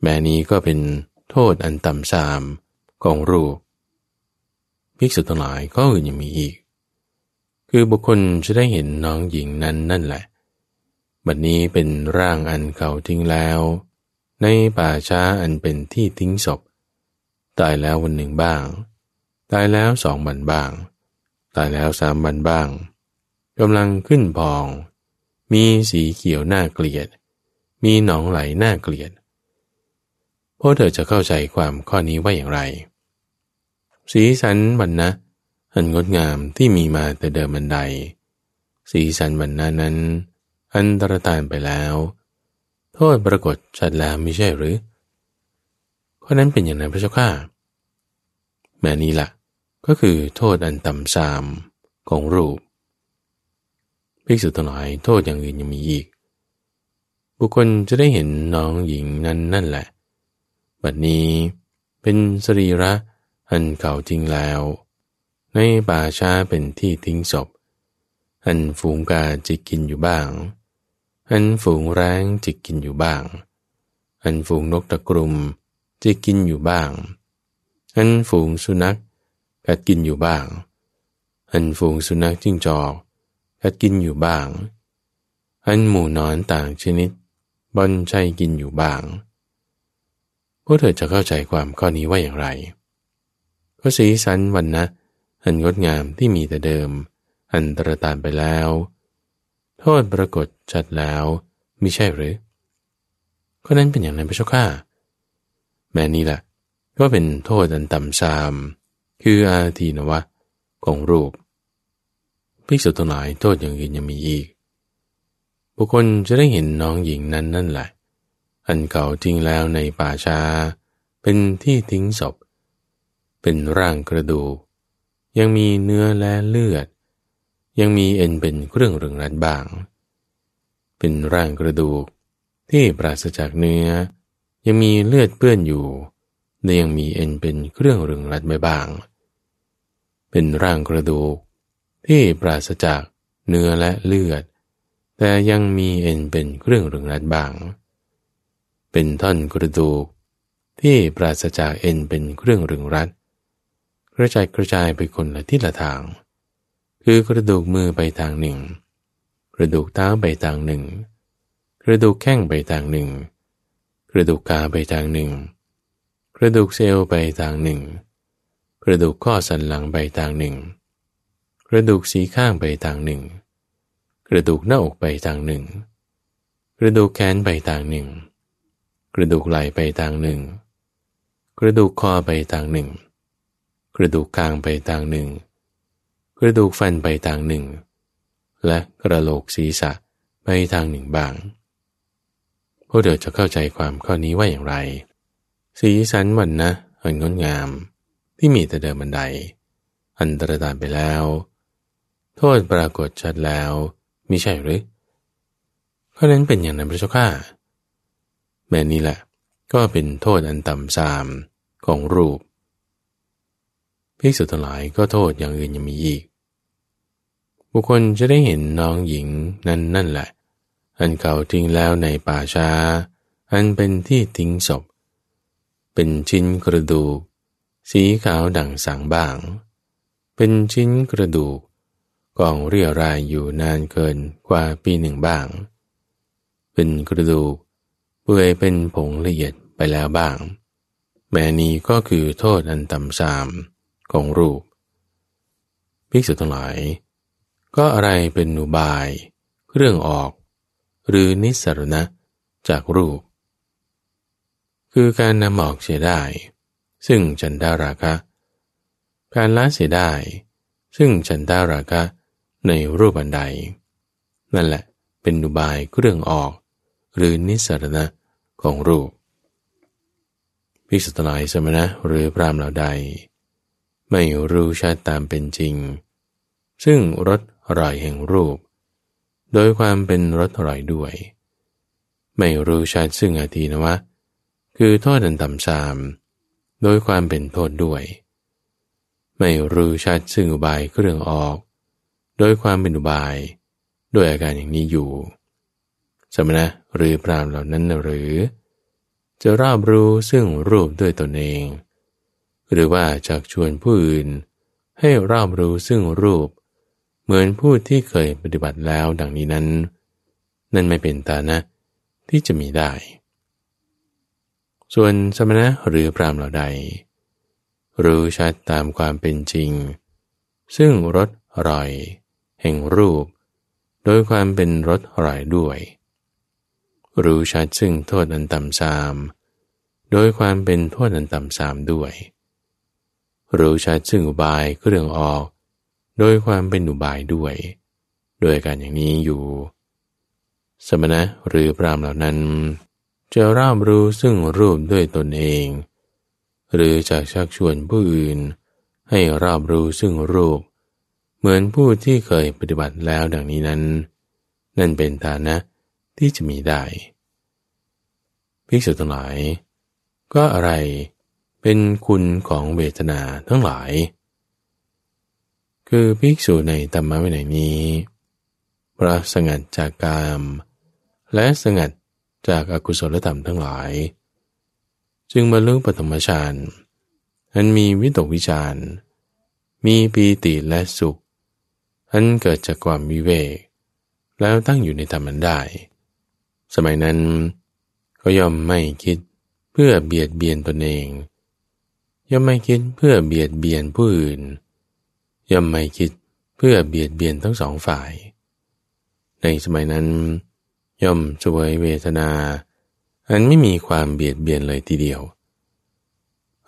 แม้นี้ก็เป็น โทษอันต่ำสามของรูปภิกษุทั้งหลายก็อื่นยังมีอีก คือบุคคลจะได้เห็นน้องหญิงนั้นนั่นแหละ บัดนี้เป็นร่างอันเขาทิ้งแล้ว ในป่าช้าอันเป็นที่ทิ้งศพ ตายแล้ววันหนึ่งบ้าง ตายแล้วสองวันบ้าง ตายแล้วสามวันบ้างกำลังขึ้นพอง มีสีเขียวน่าเกลียด มีหนองไหลน่าเกลียด พวกเธอจะเข้าใจความข้อนี้ว่าอย่างไร สีสันวันนะอันงดงามที่มีมาแต่เดิมบันได สีสันวันนะนั้น อันตรธานไปแล้ว โทษปรากฏชัดแล้วไม่ใช่หรือข้อนั้นเป็นอย่างนั้นพระเจ้าข้าแม่นี้ละ่ะ ก็คือโทษอันต่ำสามของรูปภิกษุทั้งหลายโทษอย่างอื่นยังมีอีก บุคคลจะได้เห็นน้องหญิงนั้นนั่นแหละ บัดนี้ เป็นสรีระอันเขาจริงแล้ว ในป่าช้าเป็นที่ทิ้งศพ อันฝูงกาจิกกินอยู่บ้าง อันฝูงแร้งจิกกินอยู่บ้าง อันฝูงนกตะกรุมจิกกินอยู่บ้าง อันฝูงสุนัขกัดกินอยู่บ้าง อันฝูงสุนัขจิ้งจอกกัดกินอยู่บ้าง อันหมูนอนต่างชนิดบอนชัยกินอยู่บ้าง วกเธอจะเข้าใจความข้อนี้ว่าอย่างไร ก็สีสันวันนะอันงดงามที่มีแต่เดิม อันตรตานไปแล้ว โทษปรากฏชัดแล้วไม่ใช่หรือข้อนั้นเป็นอย่างนั้นพระเจ้าข้าแม้นี้แหละก็เป็นโทษอันต่ำซาม คืออาทีนวะของรูปภิกษุทั้งหลายโทษอย่างอื่นยังมีอีก บุคคลจะได้เห็นน้องหญิงนั้นนั่นแหละ อันเก่าจริงแล้วในป่าช้า เป็นที่ทิ้งศพ เป็นร่างกระดูกยังมีเนื้อและเลือด ยังมีเอ็นเป็นเครื่องรึงรัดบาง เป็นร่างกระดูกที่ปราศจากเนื้อ ยังมีเลือดเปื้อนอยู่และยังมีเอ็นเป็นเครื่องรึงรัดไว้บ้าง เป็นร่างกระดูกที่ปราศจากเนื้อและเลือด แต่ยังมีเอ็นเป็นเครื่องรึงรัดบาง เป็นท่อนกระดูก ที่ปราศจากเอ็นเป็นเครื่องรึงรัดกระจายกระจายไปคนละทิศละทาง คือกระดูกมือไปทางหนึ่ง กระดูกเท้าไปทางหนึ่ง กระดูกแข้งไปทางหนึ่ง กระดูกขาไปทางหนึ่ง กระดูกเซลล์ไปทางหนึ่ง กระดูกข้อสันหลังไปทางหนึ่ง กระดูกสีข้างไปทางหนึ่ง กระดูกหน้าอกไปทางหนึ่ง กระดูกแขนไปทางหนึ่ง กระดูกไหล่ไปทางหนึ่ง กระดูกคอไปทางหนึ่ง กระดูกกลางไปทางหนึ่ง กระดูกฟันไปทางหนึ่ง และกระโหลกศีรษะไปทางหนึ่งบางพวกเธอจะเข้าใจความข้อนี้ว่าอย่างไร สีสันวันนะอันงดงาม ที่มีแต่เดิมบันได อันตรธานไปแล้ว โทษปรากฏชัดแล้วมิใช่หรือข้อนั้นเป็นอย่างนั้นพระเจ้าข้า แม่นี้แหละ ก็เป็นโทษอันต่ำสามของรูปภิกษุทั้งหลายก็โทษอย่างอื่นยังมีอีก บุคคลจะได้เห็นน้องหญิงนั้นนั่นแหละ อันเขาทิ้งแล้วในป่าช้า อันเป็นที่ทิ้งศพ เป็นชิ้นกระดูก สีขาวดั่งสังบ้าง เป็นชิ้นกระดูกกองเรียรายอยู่นานเกินกว่าปีหนึ่งบ้าง เป็นกระดูก เปื่อยเป็นผงละเอียดไปแล้วบ้าง แม้นี้ก็คือโทษอันต่ำสามของรูป ภิกษุทั้งหลาย ก็อะไรเป็นอุบายเรื่องออก หรือนิสรณะจากรูป คือการนำออกเสียได้ ซึ่งฉันดาราคะ การละเสียได้ ซึ่งฉันดาราคะในรูปอันใด นั่นแหละเป็นอุบายเครื่องออก หรือนิสรณะ ของรูปภิกษุทั้งหลายสมณะหรือพรามเหล่าใด ไม่รู้ชัดตามเป็นจริง ซึ่งรสอร่อยแห่งรูป โดยความเป็นรสอร่อยด้วย ไม่รู้ชัดซึ่งอาทีนะวะ คือโทษอันต่ำสาม โดยความเป็นโทษด้วย ไม่รู้ชัดซึ่งอุบายเครื่องออก โดยความเป็นอุบายด้วยอาการอย่างนี้อยู่ สมณะหรือพรามเหล่านั้นหรือ จะรอบรู้ซึ่งรูปด้วยตนเอง หรือว่าจักชวนผู้อื่น ให้รอบรู้ซึ่งรูป เหมือนผู้ที่เคยปฏิบัติแล้วดังนี้นั้น นั่นไม่เป็นตานะที่จะมีได้ ส่วนสมณะหรือพรามเหล่าใด รู้ชัดตามความเป็นจริง ซึ่งรสอร่อย แห่งรูป โดยความเป็นรสอร่อยด้วย รู้ชัดซึ่งโทษอันต่ำสาม โดยความเป็นโทษอันต่ำสามด้วย รู้ชัดซึ่งอุบายเครื่องออก โดยความเป็นอุบายด้วย โดยการอย่างนี้อยู่ สมณะหรือพรามเหล่านั้น จะราบรู้ซึ่งรูปด้วยตนเอง หรือจะชักชวนผู้อื่น ให้ราบรู้ซึ่งรูป เหมือนผู้ที่เคยปฏิบัติแล้วดังนี้นั้น นั่นเป็นฐานะ ที่จะมีได้ภิกษุทั้งหลาย ก็อะไรเป็นคุณของเวทนาทั้งหลาย คือภิกษุในธรรมะวินัยนี้ พระสงัดจากกาม และสงัดจากอากุศลธรรมทั้งหลาย จึงบรรลุปฐมฌานอันมีวิตกวิจารมีปีติและสุขอันเกิดจากความวิเวก แล้วตั้งอยู่ในธรรมันได้ สมัยนั้นก็ย่อมไม่คิดเพื่อเบียดเบียนตนเอง ย่อมไม่คิดเพื่อเบียดเบียนผู้อื่น ย่อมไม่คิดเพื่อเบียดเบียนทั้งสองฝ่าย ในสมัยนั้น ย่อมช่วยเวทนา อันไม่มีความเบียดเบียนเลยทีเดียว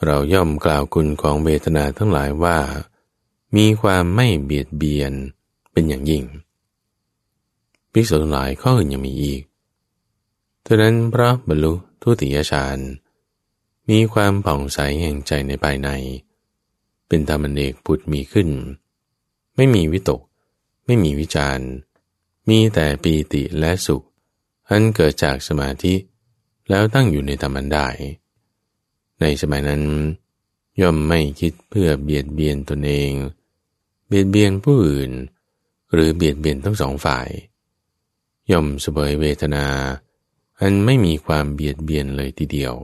เราย่อมกล่าวคุณของเวทนาทั้งหลายว่า มีความไม่เบียดเบียนเป็นอย่างยิ่งภิกษุทั้งหลายข้ออื่นยังมีอีก เท่านั้นพระบรรลุทุติยฌาน มีความผ่องใสแห่งใจในภายใน เป็นธรรมเอกพุทธมีขึ้น ไม่มีวิตก ไม่มีวิจารมีแต่ปีติและสุข อันเกิดจากสมาธิ แล้วตั้งอยู่ในธรรมันได้ ในสมัยนั้น ย่อมไม่คิดเพื่อเบียดเบียนตนเอง เบียดเบียนผู้อื่น หรือเบียดเบียนทั้งสองฝ่าย ย่อมเสบยเวทนา อันไม่มีความเบียดเบียนเลยทีเดียว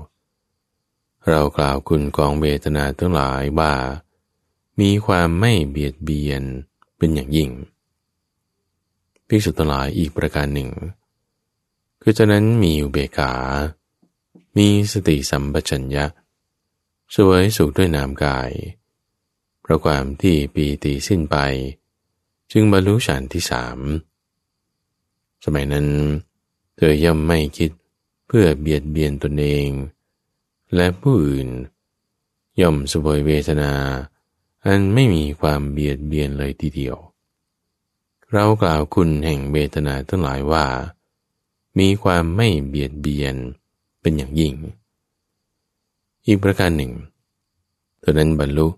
เรากล่าวคุณกองเวทนาทั้งหลายว่า มีความไม่เบียดเบียนเป็นอย่างยิ่งภิกษุทั้งหลายอีกประการหนึ่ง คือฉะนั้นมีอุเบกขา มีสติสัมปชัญญะสวยสุขด้วยนามกาย เพราะความที่ปีติสิ้นไป จึงบรรลุฌานที่สาม สมัยนั้น เธอย่อมไม่คิดเพื่อเบียดเบียนตนเอง และผู้อื่น ย่อมสวยเวทนา อันไม่มีความเบียดเบียนเลยทีเดียว เรากล่าวคุณแห่งเวทนาทั้งหลายว่า มีความไม่เบียดเบียนเป็นอย่างยิ่ง อีกประการหนึ่งเท่นั้นบรรลุ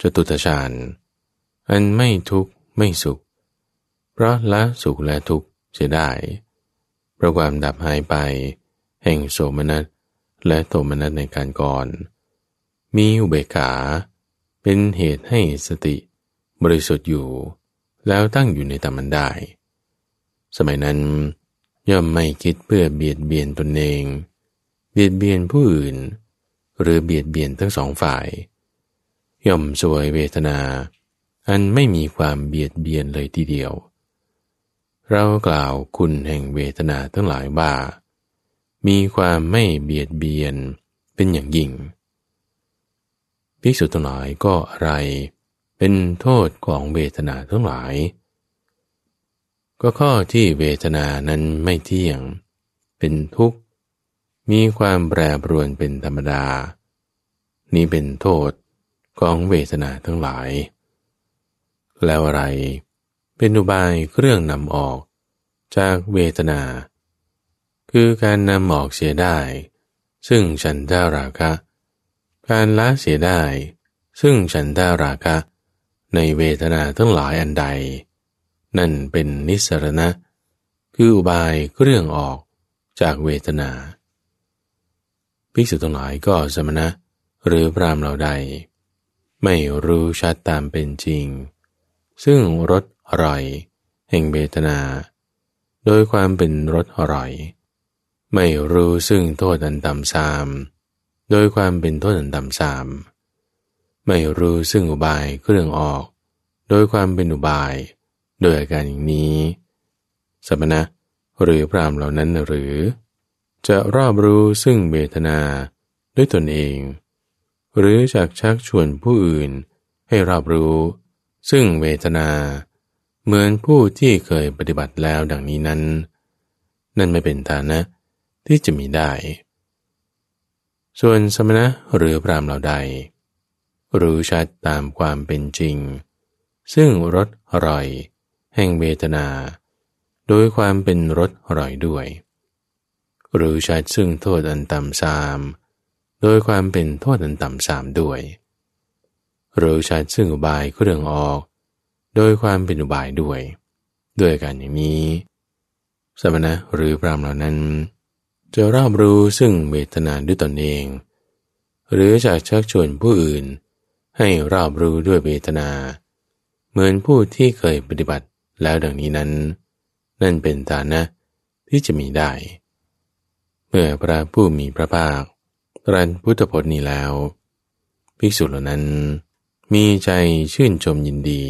จตุตฌาน อันไม่ทุกข์ไม่สุข เพราะละสุขและทุกข์จะได้ เพราะความดับหายไป แห่งโสมนัสและโทมนัสในการก่อน มีอุเบกขา เป็นเหตุให้สติบริสุทธิ์อยู่ แล้วตั้งอยู่ในธรรมันได้ สมัยนั้น ย่อมไม่คิดเพื่อเบียดเบียนตนเอง เบียดเบียนผู้อื่น หรือเบียดเบียนทั้งสองฝ่าย ย่อมสวยเวทนา อันไม่มีความเบียดเบียนเลยทีเดียว เรากล่าวคุณแห่งเวทนาทั้งหลายว่า มีความไม่เบียดเบียนเป็นอย่างยิ่งภิกษุทั้งหลายก็อะไร เป็นโทษของเวทนาทั้งหลาย ก็ข้อที่เวทนานั้นไม่เที่ยง เป็นทุกข์ มีความแปรปรวนเป็นธรรมดา นี้เป็นโทษของเวทนาทั้งหลาย แล้วอะไร เป็นอุบายเครื่องนำออก จากเวทนา คือการนำออกเสียได้ ซึ่งฉันทาราคะ การละเสียได้ ซึ่งฉันทาราคะ ในเวทนาทั้งหลายอันใด นั่นเป็นนิสรณะ คืออุบายเครื่องออกจากเวทนาภิกษุทั้งหลายก็สมณะหรือพรามเหล่าใด ไม่รู้ชัดตามเป็นจริง ซึ่งรส อร่อย แห่งเวทนา โดยความเป็นรสอร่อย ไม่รู้ซึ่งโทษอันต่ำซาม โดยความเป็นโทษอันต่ำซาม ไม่รู้ซึ่งอุบายเครื่องออก โดยความเป็นอุบาย โดยอาการอย่างนี้สมณะหรือพรามเหล่านั้นหรือ จะรอบรู้ซึ่งเวทนาด้วยตนเอง หรือจากชักชวนผู้อื่นให้รอบรู้ ซึ่งเวทนา เหมือนผู้ที่เคยปฏิบัติแล้วดังนี้นั้น นั่นไม่เป็นฐานะที่จะมีได้ ส่วนสมณะหรือพรามเหล่าใด รู้ชัดตามความเป็นจริง ซึ่งรสอร่อย แห่งเวทนา โดยความเป็นรสอร่อยด้วย รู้ชัดซึ่งโทษอันต่ำสาม โดยความเป็นโทษอันต่ำสามด้วย รู้ชัดซึ่งอบายเครื่องออก โดยความเป็นอุบายด้วย ด้วยการอย่างนี้ สมณะหรือพรามเหล่านั้น จะรอบรู้ซึ่งเวทนาด้วยตนเอง หรือจากชักชวนผู้อื่น ให้รอบรู้ด้วยเวทนา เหมือนผู้ที่เคยปฏิบัติแล้วดังนี้นั้น นั่นเป็นฐานะที่จะมีได้ เมื่อพระผู้มีพระภาคตรัสพุทธพจน์นี้แล้ว ภิกษุเหล่านั้นมีใจชื่นชมยินดี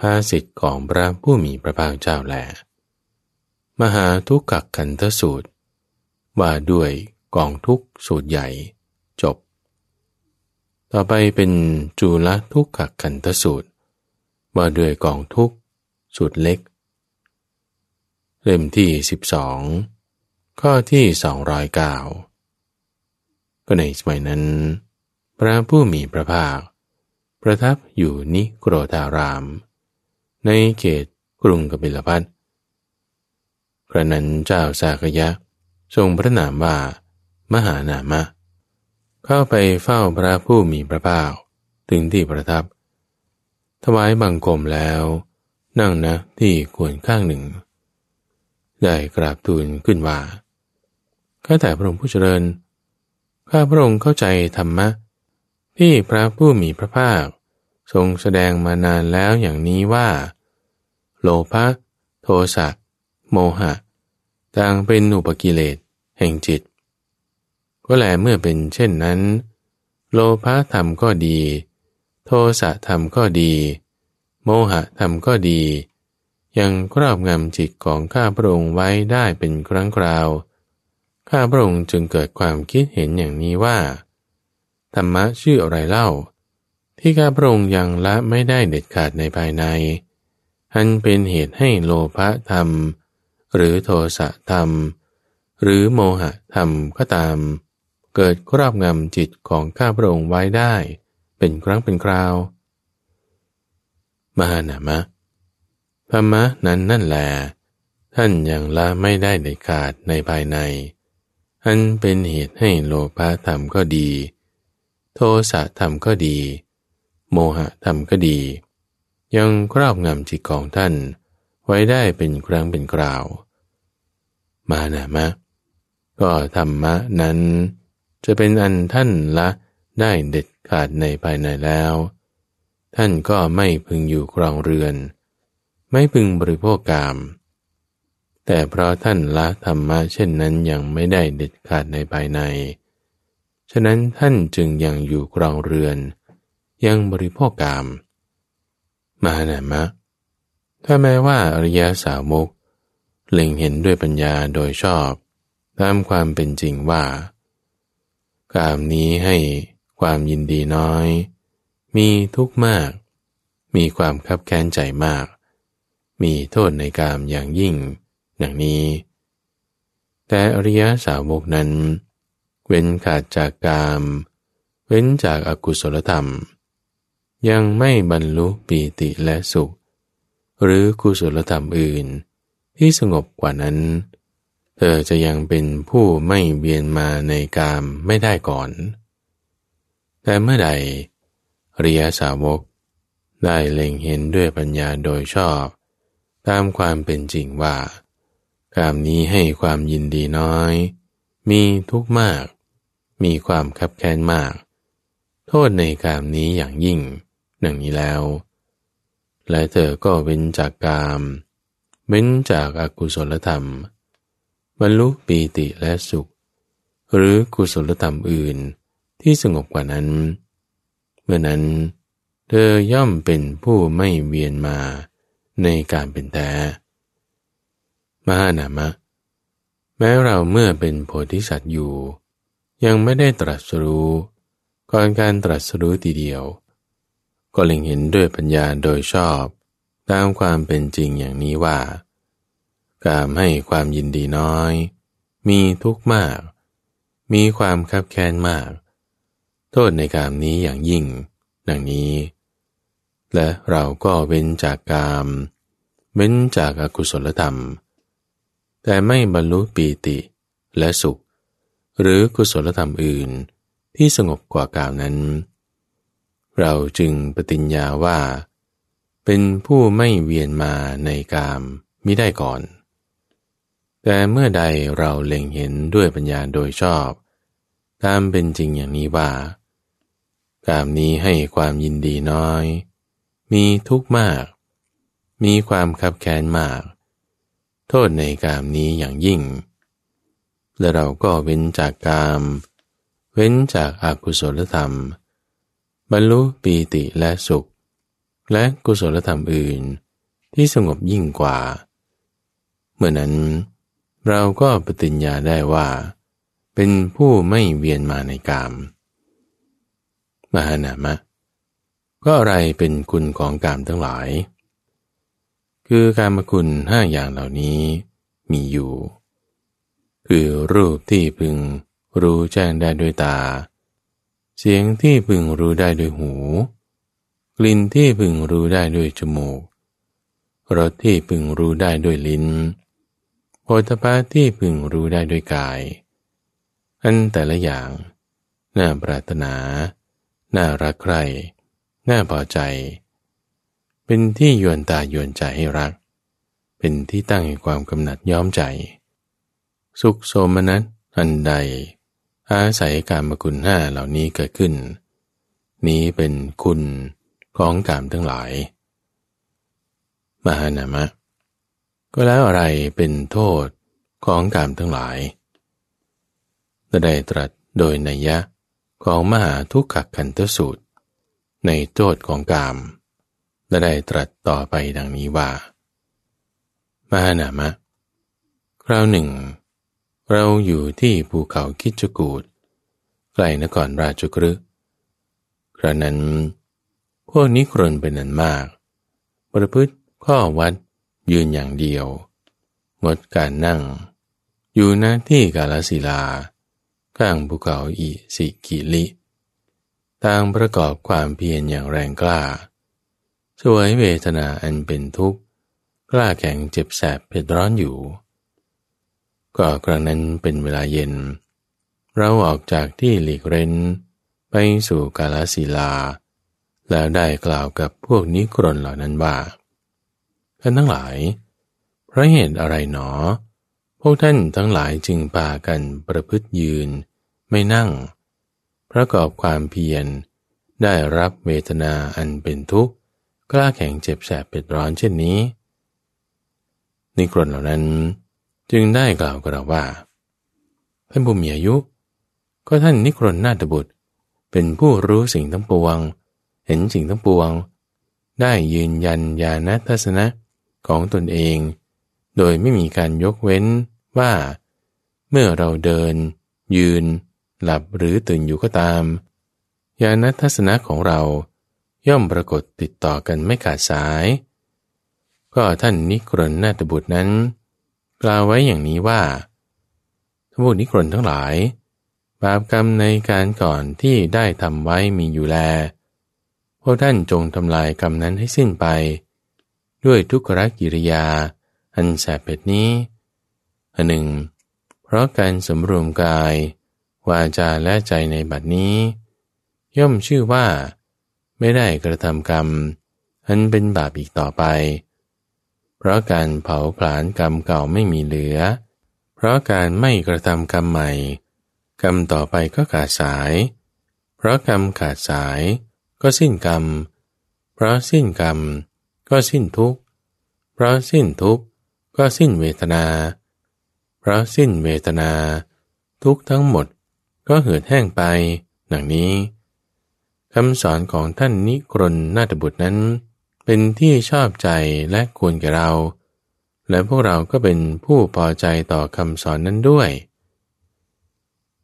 ภาสิทธิ์ของพระผู้มีพระภาคเจ้าแหลมหาทุกขขันธสูตร ว่าด้วยกองทุกสูตรใหญ่จบ ต่อไปเป็นจุลทุกขขันธสูตร ว่าด้วยกองทุกสูตรเล็ก เล่มที่ 12 ข้อที่ 209 ก็ในสมัยนั้น พระผู้มีพระภาคประทับอยู่นิโครธาราม ในเขตกรุงกบิลพัทกระนั้นเจ้าสากยะ ทรงพระนามว่า มหานามะ เข้าไปเฝ้าพระผู้มีพระภาคถึงที่ประทับ ถวายบังคมแล้ว นั่งนะที่ควรข้างหนึ่ง ได้กราบทูลขึ้นว่าข้าแต่พระองค์ผู้เจริญ ข้าพระองค์เข้าใจธรรมะ ที่พระผู้มีพระภาค ทรงแสดงมานานแล้วอย่างนี้ว่า โลภะโทสะโมหะ ต่างเป็นอุปกิเลสแห่งจิต ก็แลเมื่อเป็นเช่นนั้น โลภะธรรมก็ดี โทสะธรรมก็ดี โมหะธรรมก็ดี ยังครอบงำจิตของข้าพระองค์ไว้ได้เป็นครั้งคราว ข้าพระองค์จึงเกิดความคิดเห็นอย่างนี้ว่า ธรรมะชื่ออะไรเล่า ที่ข้าพระองค์ยังละไม่ได้เด็ดขาดในภายใน อันเป็นเหตุให้โลภะธรรม หรือโทสะธรรม หรือโมหะธรรมก็ตาม เกิดครอบงำจิตของข้าพระองค์ไว้ได้ เป็นครั้งเป็นคราว มหานามะธรรมะนั้นนั่นแหลท่านยังละไม่ได้เด็ดขาดในภายใน อันเป็นเหตุให้โลภะธรรมก็ดี โทสะธรรมก็ดี โมหะธรรมก็ดี ยังครอบงำจิตของท่าน ไว้ได้เป็นครั้งเป็นคราว มานามะ ก็ธรรมะนั้น จะเป็นอันท่านละได้เด็ดขาดในภายในแล้ว ท่านก็ไม่พึงอยู่ครองเรือน ไม่พึงบริโภคกาม แต่เพราะท่านละธรรมะเช่นนั้นยังไม่ได้เด็ดขาดในภายใน ฉะนั้นท่านจึงยังอยู่ครองเรือน ยังบริโภคกาม มหานามะ ถ้าแม้ว่าอริยสาวกเล็งเห็นด้วยปัญญาโดยชอบตามความเป็นจริงว่ากามนี้ให้ความยินดีน้อย มีทุกข์มาก มีความคับแค้นใจมาก มีโทษในกามอย่างยิ่ง อย่างนี้ แต่อริยสาวกนั้น เว้นขาดจากกาม เว้นจากอากุศลธรรม ยังไม่บรรลุปีติและสุข หรือกุศลธรรมอื่น ที่สงบกว่านั้น เธอจะยังเป็นผู้ไม่เบียนมาในกามไม่ได้ก่อน แต่เมื่อใดเรียสาวก ได้เล็งเห็นด้วยปัญญาโดยชอบ ตามความเป็นจริงว่ากามนี้ให้ความยินดีน้อย มีทุกข์มาก มีความคับแค้นมาก โทษในกามนี้อย่างยิ่ง ดังนี้แล้ว และเธอก็เว้นจากกาม เว้นจากอากุศลธรรม บรรลุปีติและสุข หรือกุศลธรรมอื่นที่สงบกว่านั้น เมื่อนั้น เธอย่อมเป็นผู้ไม่เวียนมาในการเป็นแท้มหานามะ แม้เราเมื่อเป็นโพธิสัตว์อยู่ ยังไม่ได้ตรัสรู้ ก่อนการตรัสรู้ทีเดียว ก็เล็งเห็นด้วยปัญญาโดยชอบ ตามความเป็นจริงอย่างนี้ว่า กามให้ความยินดีน้อย มีทุกข์มาก มีความคับแค้นมาก โทษในกามนี้อย่างยิ่ง ดังนี้ และเราก็เว้นจากกามเว้นจากอากุศลธรรม แต่ไม่บรรลุปีติและสุข หรือกุศลธรรมอื่นที่สงบกว่ากามนั้น เราจึงปฏิญญาว่า เป็นผู้ไม่เวียนมาในกามมิได้ก่อน แต่เมื่อใดเราเล็งเห็นด้วยปัญญาโดยชอบ ตามเป็นจริงอย่างนี้ว่า กามนี้ให้ความยินดีน้อย มีทุกข์มาก มีความคับแค้นมาก โทษในกามนี้อย่างยิ่ง และเราก็เว้นจากกาม เว้นจากอากุศลธรรมบ รรลุปีติและสุข และกุศลธรรมอื่นที่สงบยิ่งกว่า เมื่อนั้น เราก็ปฏิญญาได้ว่า เป็นผู้ไม่เวียนมาในกาม มหานามะ ก็อะไรเป็นคุณของกามทั้งหลาย คือการมคุณห้าอย่างเหล่านี้มีอยู่ คือรูปที่พึงรู้แจ้งได้ด้วยตา เสียงที่พึงรู้ได้ด้วยหู กลิ่นที่พึงรู้ได้ด้วยจมูก รสที่พึงรู้ได้ด้วยลิ้นโภฏฐะที่พึงรู้ได้ด้วยกาย อันแต่ละอย่าง น่าปรารถนา น่ารักใคร่ น่าพอใจ เป็นที่ยวนตายวนใจให้รัก เป็นที่ตั้งแห่งความกำหนัดย้อมใจ สุขโสมนัสอันใด อาศัยการมกุลห้าเหล่านี้เกิดขึ้น นี้เป็นคุณของกามทั้งหลาย มหานามะ ก็แล้วอะไรเป็นโทษของกามทั้งหลายได้ตรัสโดยนัยยะของมหาทุกขขันธสูตร ในโทษของกามและได้ตรัสต่อไปดังนี้ว่า มหานามะ คราวหนึ่ง เราอยู่ที่ภูเขาคิจกูดใกล้นครราชกฤห์ครานั้น พวกนิครนเป็นนันมาก ประพฤติข้อวัดยืนอย่างเดียวงดการนั่ง อยู่หน้าที่กาลสิลา ข้างภูเขาอิสิกิลิต่างประกอบความเพียรอย่างแรงกล้าสวยเวทนาอันเป็นทุกข์ กล้าแข็งเจ็บแสบเผ็ดร้อนอยู่ ก็ครั้งนั้นเป็นเวลาเย็น เราออกจากที่หลีกเร้น ไปสู่กาลสิลา แล้วได้กล่าวกับพวกนิกรนเหล่านั้นว่าท่านทั้งหลาย เพราะเหตุอะไรหนอ พวกท่านทั้งหลายจึงพากันประพฤติยืน ไม่นั่ง ประกอบความเพียร ได้รับเวทนาอันเป็นทุกข์ กล้าแข็งเจ็บแสบเป็ดร้อนเช่นนี้ นิกรนเหล่านั้น จึงได้กล่าวกับเราว่าท่านผู้มีอายุ ก็ท่านนิกรนนาตบุตร เป็นผู้รู้สิ่งทั้งปวง เห็นสิ่งทั้งปวง ได้ยืนยันญาณทัศนะของตนเอง โดยไม่มีการยกเว้นว่า เมื่อเราเดิน ยืน หลับหรือตื่นอยู่ก็ตามญาณทัศนะของเราย่อมปรากฏติดต่อกันไม่ขาดสาย ก็ท่านนิกรนนาตบุตรนั้น กล่าวไว้อย่างนี้ว่าทั้งพวกนิกรนทั้งหลาย บาปกรรมในการก่อนที่ได้ทำไว้มีอยู่แล พวกท่านจงทำลายกรรมนั้นให้สิ้นไป ด้วยทุกขกิริยา อันแสบเผ็ดนี้ อันหนึ่ง เพราะการสมรวมกาย วาจาและใจในบัดนี้ ย่อมชื่อว่า ไม่ได้กระทำกรรม อันเป็นบาปอีกต่อไป เพราะการเผาผลาญกรรมเก่าไม่มีเหลือ เพราะการไม่กระทำกรรมใหม่ กรรมต่อไปก็ขาดสาย เพราะกรรมขาดสายก็สิ้นกรรม เพราะสิ้นกรรมก็สิ้นทุกข์ เพราะสิ้นทุกข์ก็สิ้นเวทนา เพราะสิ้นเวทนา ทุกทั้งหมดก็เหือดแห้งไป ดังนี้คำสอนของท่านนิกรนนาตบุตรนั้น เป็นที่ชอบใจและควรแก่เรา และพวกเราก็เป็นผู้พอใจต่อคำสอนนั้นด้วย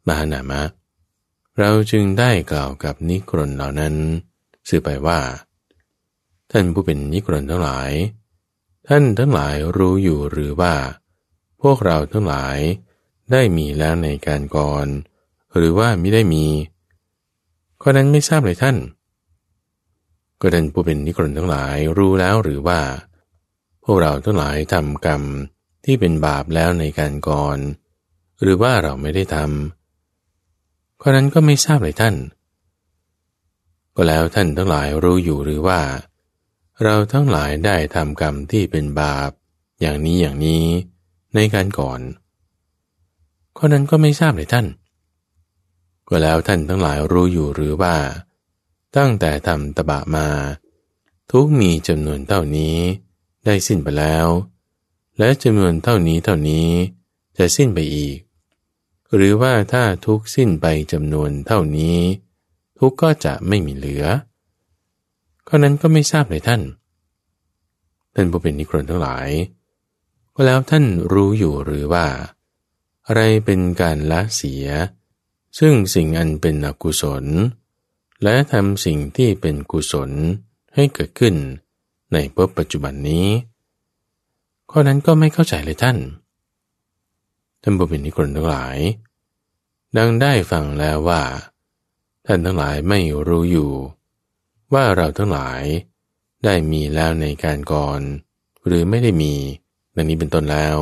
มหานามะ เราจึงได้กล่าวกับนิกรนเหล่านั้น สื่อไปว่า ท่านผู้เป็นนิกรนทั้งหลาย ท่านทั้งหลายรู้อยู่หรือว่า พวกเราทั้งหลายได้มีแล้วในการก่อน หรือว่าไม่ได้มีข้อนั้นไม่ทราบเลยท่าน ก็ดันผู้เป็นนิกรนทั้งหลายรู้แล้วหรือว่า พวกเราทั้งหลายทำกรรมที่เป็นบาปแล้วในการก่อน หรือว่าเราไม่ได้ทำข้อนั้นก็ไม่ทราบเลยท่าน ก็แล้วท่านทั้งหลายรู้อยู่หรือว่า เราทั้งหลายได้ทำกรรมที่เป็นบาป อย่างนี้อย่างนี้ในการก่อน ข้อนั้นก็ไม่ทราบเลยท่าน ก็แล้วท่านทั้งหลายรู้อยู่หรือว่า ตั้งแต่ทำตบะมา ทุกมีจำนวนเท่านี้ ได้สิ้นไปแล้ว และจำนวนเท่านี้เท่านี้ จะสิ้นไปอีก หรือว่าถ้าทุกสิ้นไปจำนวนเท่านี้ ทุกก็จะไม่มีเหลือข้อนั้นก็ไม่ทราบเลยท่านท่านผู้เป็นนิครนทั้งหลายก็แล้วท่านรู้อยู่หรือว่า อะไรเป็นการละเสีย ซึ่งสิ่งอันเป็นอกุศล และทำสิ่งที่เป็นกุศลให้เกิดขึ้นในพบปัจจุบันนี้ ข้อนั้นก็ไม่เข้าใจเลยท่าน ท่านบุเป็นนิกรทั้งหลาย ดังได้ฟังแล้วว่า ท่านทั้งหลายไม่รู้อยู่ ว่าเราทั้งหลายได้มีแล้วในการก่อน หรือไม่ได้มีดังนี้เป็นต้นแล้ว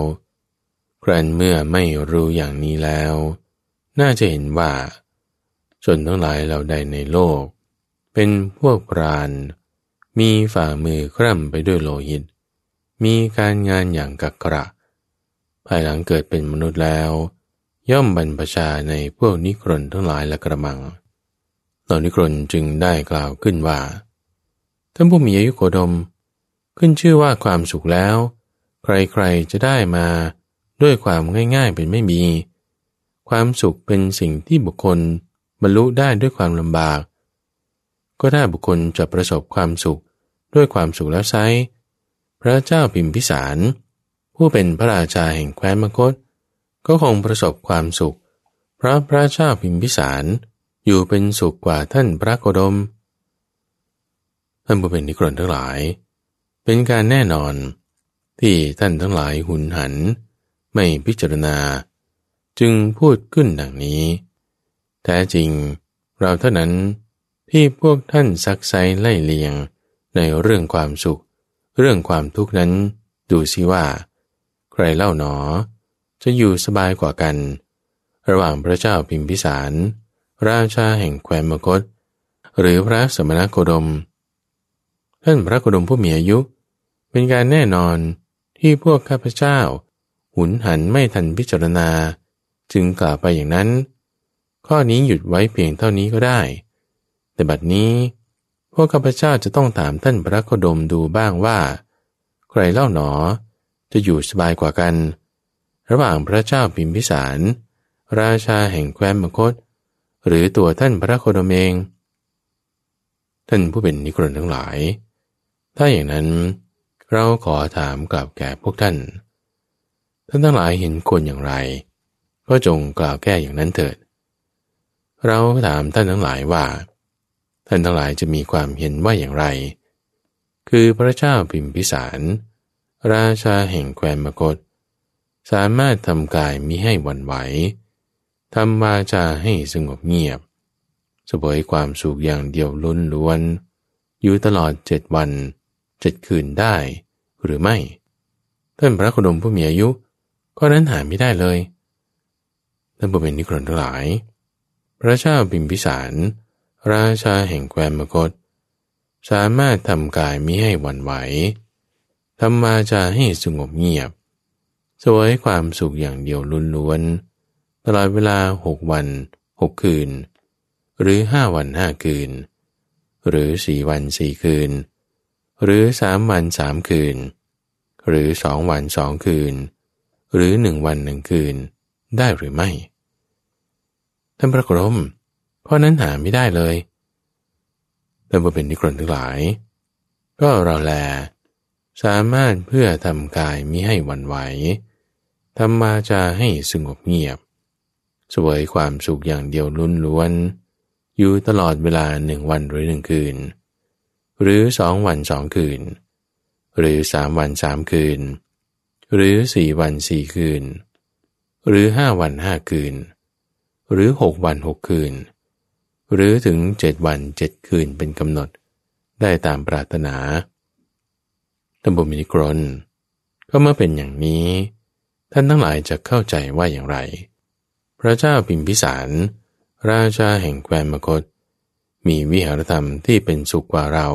ครั้นเมื่อไม่รู้อย่างนี้แล้ว น่าจะเห็นว่า ชนทั้งหลายเราใดในโลก เป็นพวกปราณมีฝ่ามือคร่ำไปด้วยโลหิต มีการงานอย่างกักกระ ภายหลังเกิดเป็นมนุษย์แล้ว ย่อมบรรพชาในพวกนิครนทั้งหลายและกระมังตอนนิครนจึงได้กล่าวขึ้นว่าท่านผู้มีอายุโคดม ขึ้นชื่อว่าความสุขแล้ว ใครๆจะได้มาด้วยความง่ายๆเป็นไม่มี ความสุขเป็นสิ่งที่บุคคล บรรลุได้ด้วยความลำบาก ก็ถ้าบุคคลจะประสบความสุขด้วยความสุขแล้วไซพระเจ้าพิมพิสาร ผู้เป็นพระราชาแห่งแคว้นมคต ก็คงประสบความสุข เพราะพระเจ้าพิมพิสารอยู่เป็นสุขกว่าท่านพระโคดม ท่านผู้เป็นนิกรนทั้งหลาย เป็นการแน่นอนที่ท่านทั้งหลายหุนหัน ไม่พิจารณา จึงพูดขึ้นดังนี้ ท้จริง เราเท่านั้นที่พวกท่านซักไซไล่เลียงในเรื่องความสุข เรื่องความทุกข์นั้น ดูสิว่า ใครเล่าหนอ จะอยู่สบายกว่ากัน ระหว่างพระเจ้าพิมพิสาร ราชาแห่งแคว้นมกตหรือพระสมณโคดม ท่านพระโคดมผู้มีอายุ เป็นการแน่นอนที่พวกข้าพเจ้า หุนหันไม่ทันพิจารณา จึงกล่าวไปอย่างนั้น ข้อนี้หยุดไว้เพียงเท่านี้ก็ได้ แต่บัดนี้พวกข้าพเจ้าจะต้องถามท่านพระโคดมดูบ้างว่า ใครเล่าหนอ จะอยู่สบายกว่ากัน ระหว่างพระเจ้าพิมพิสาร ราชาแห่งแคว้นมคต หรือตัวท่านพระโคดมเอง ท่านผู้เป็นนิกรนทั้งหลาย ถ้าอย่างนั้นเราขอถามกลับแก่พวกท่าน ท่านทั้งหลายเห็นควรอย่างไร ก็จงกล่าวแก้อย่างนั้นเถิด เราถามท่านทั้งหลายว่า ท่านทั้งหลายจะมีความเห็นว่าอย่างไร คือพระเจ้าพิมพิสาร ราชาแห่งแคว้นมกตสามารถทำกายมิให้วันไหวทำวาจาให้สงบเงียบสบยความสุขอย่างเดียวล้นล้วน อยู่ตลอดเจ็ดวันเจ็ดคืนได้หรือไม่ ท่านพระโคดมผู้มีอายุ ก็นั้นหาไม่ได้เลยท่านผู้เป็นนิครนทั้งหลาย พระเจ้าพิมพิสาร ราชาแห่งแคว้นมคต สามารถทำกายมิให้หวั่นไหวทำมาจาให้สงบเงียบ สวยความสุขอย่างเดียวลุนล้วน ตลอดเวลาหกวันหกคืน หรือห้าวันห้าคืน หรือสี่วันสี่คืน หรือสามวันสามคืน หรือสองวันสองคืน หรือหนึ่งวันหนึ่งคืนได้หรือไม่ ท่านพระกรม เพราะนั้นหาไม่ได้เลยแต่ว่าเป็นนิกรนทั้งหลาย ก็เราแล สามารถเพื่อทำกายมิให้วันไหวทำมาจะให้สงบเงียบ สวยความสุขอย่างเดียวลุ้นล้วน อยู่ตลอดเวลาหนึ่งวันหรือหนึ่งคืน หรือสองวันสองคืน หรือสามวันสามคืน หรือสี่วันสี่คืน หรือห้าวันห้าคืน หรือหกวันหกคืน หรือถึงเจ็ดวันเจ็ดคืนเป็นกำหนด ได้ตามปรารถนาท่านบุมินิกรนก็เมื่อเป็นอย่างนี้ ท่านทั้งหลายจะเข้าใจว่าอย่างไร พระเจ้าพิมพิสาร ราชาแห่งแควนมคต มีวิหารธรรมที่เป็นสุขกว่าเรา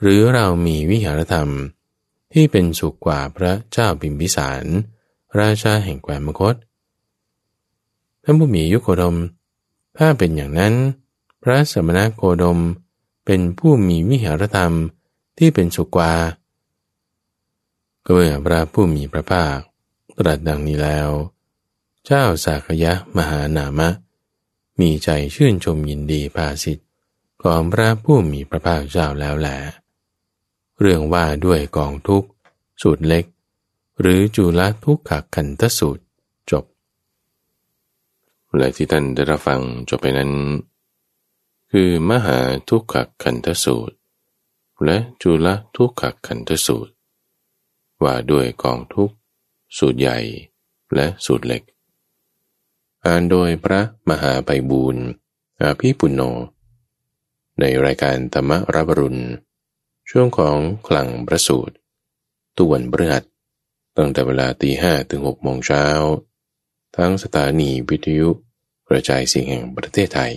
หรือเรามีวิหารธรรมที่เป็นสุขกว่าพระเจ้าพิมพิสาร ราชาแห่งแควนมคต ท่านผู้มียุคโคดม ถ้าเป็นอย่างนั้น พระสมณโคดมเป็นผู้มีวิหารธรรมที่เป็นสุกวาก็เมื่อพระผู้มีพระภาคตรัสดังนี้แล้ว เจ้าสากยะมหานามะ มีใจชื่นชมยินดีภาสิทธิ์ของพระผู้มีพระภาคเจ้าแล้วแหละเรื่องว่าด้วยกองทุกสูตรเล็ก หรือจุลทุกขคันทสูตร และที่ท่านได้รับฟังจบไปนั้น คือมหาทุกขคันธสูตร และจุลทุกขคันธสูตร ว่าด้วยกองทุกสูตรใหญ่และสูตรเล็ก อ่านโดยพระมหาไพบูรณ์อาภีปุณโญในรายการธรรมรับรุณ ช่วงของคลังประสูตรตุวันเบืหัดตั้งแต่เวลาตีห้ถึงหกโมงเช้า ทั้งสถานีวิทยุ กระจายเสียงแห่งประเทศไทย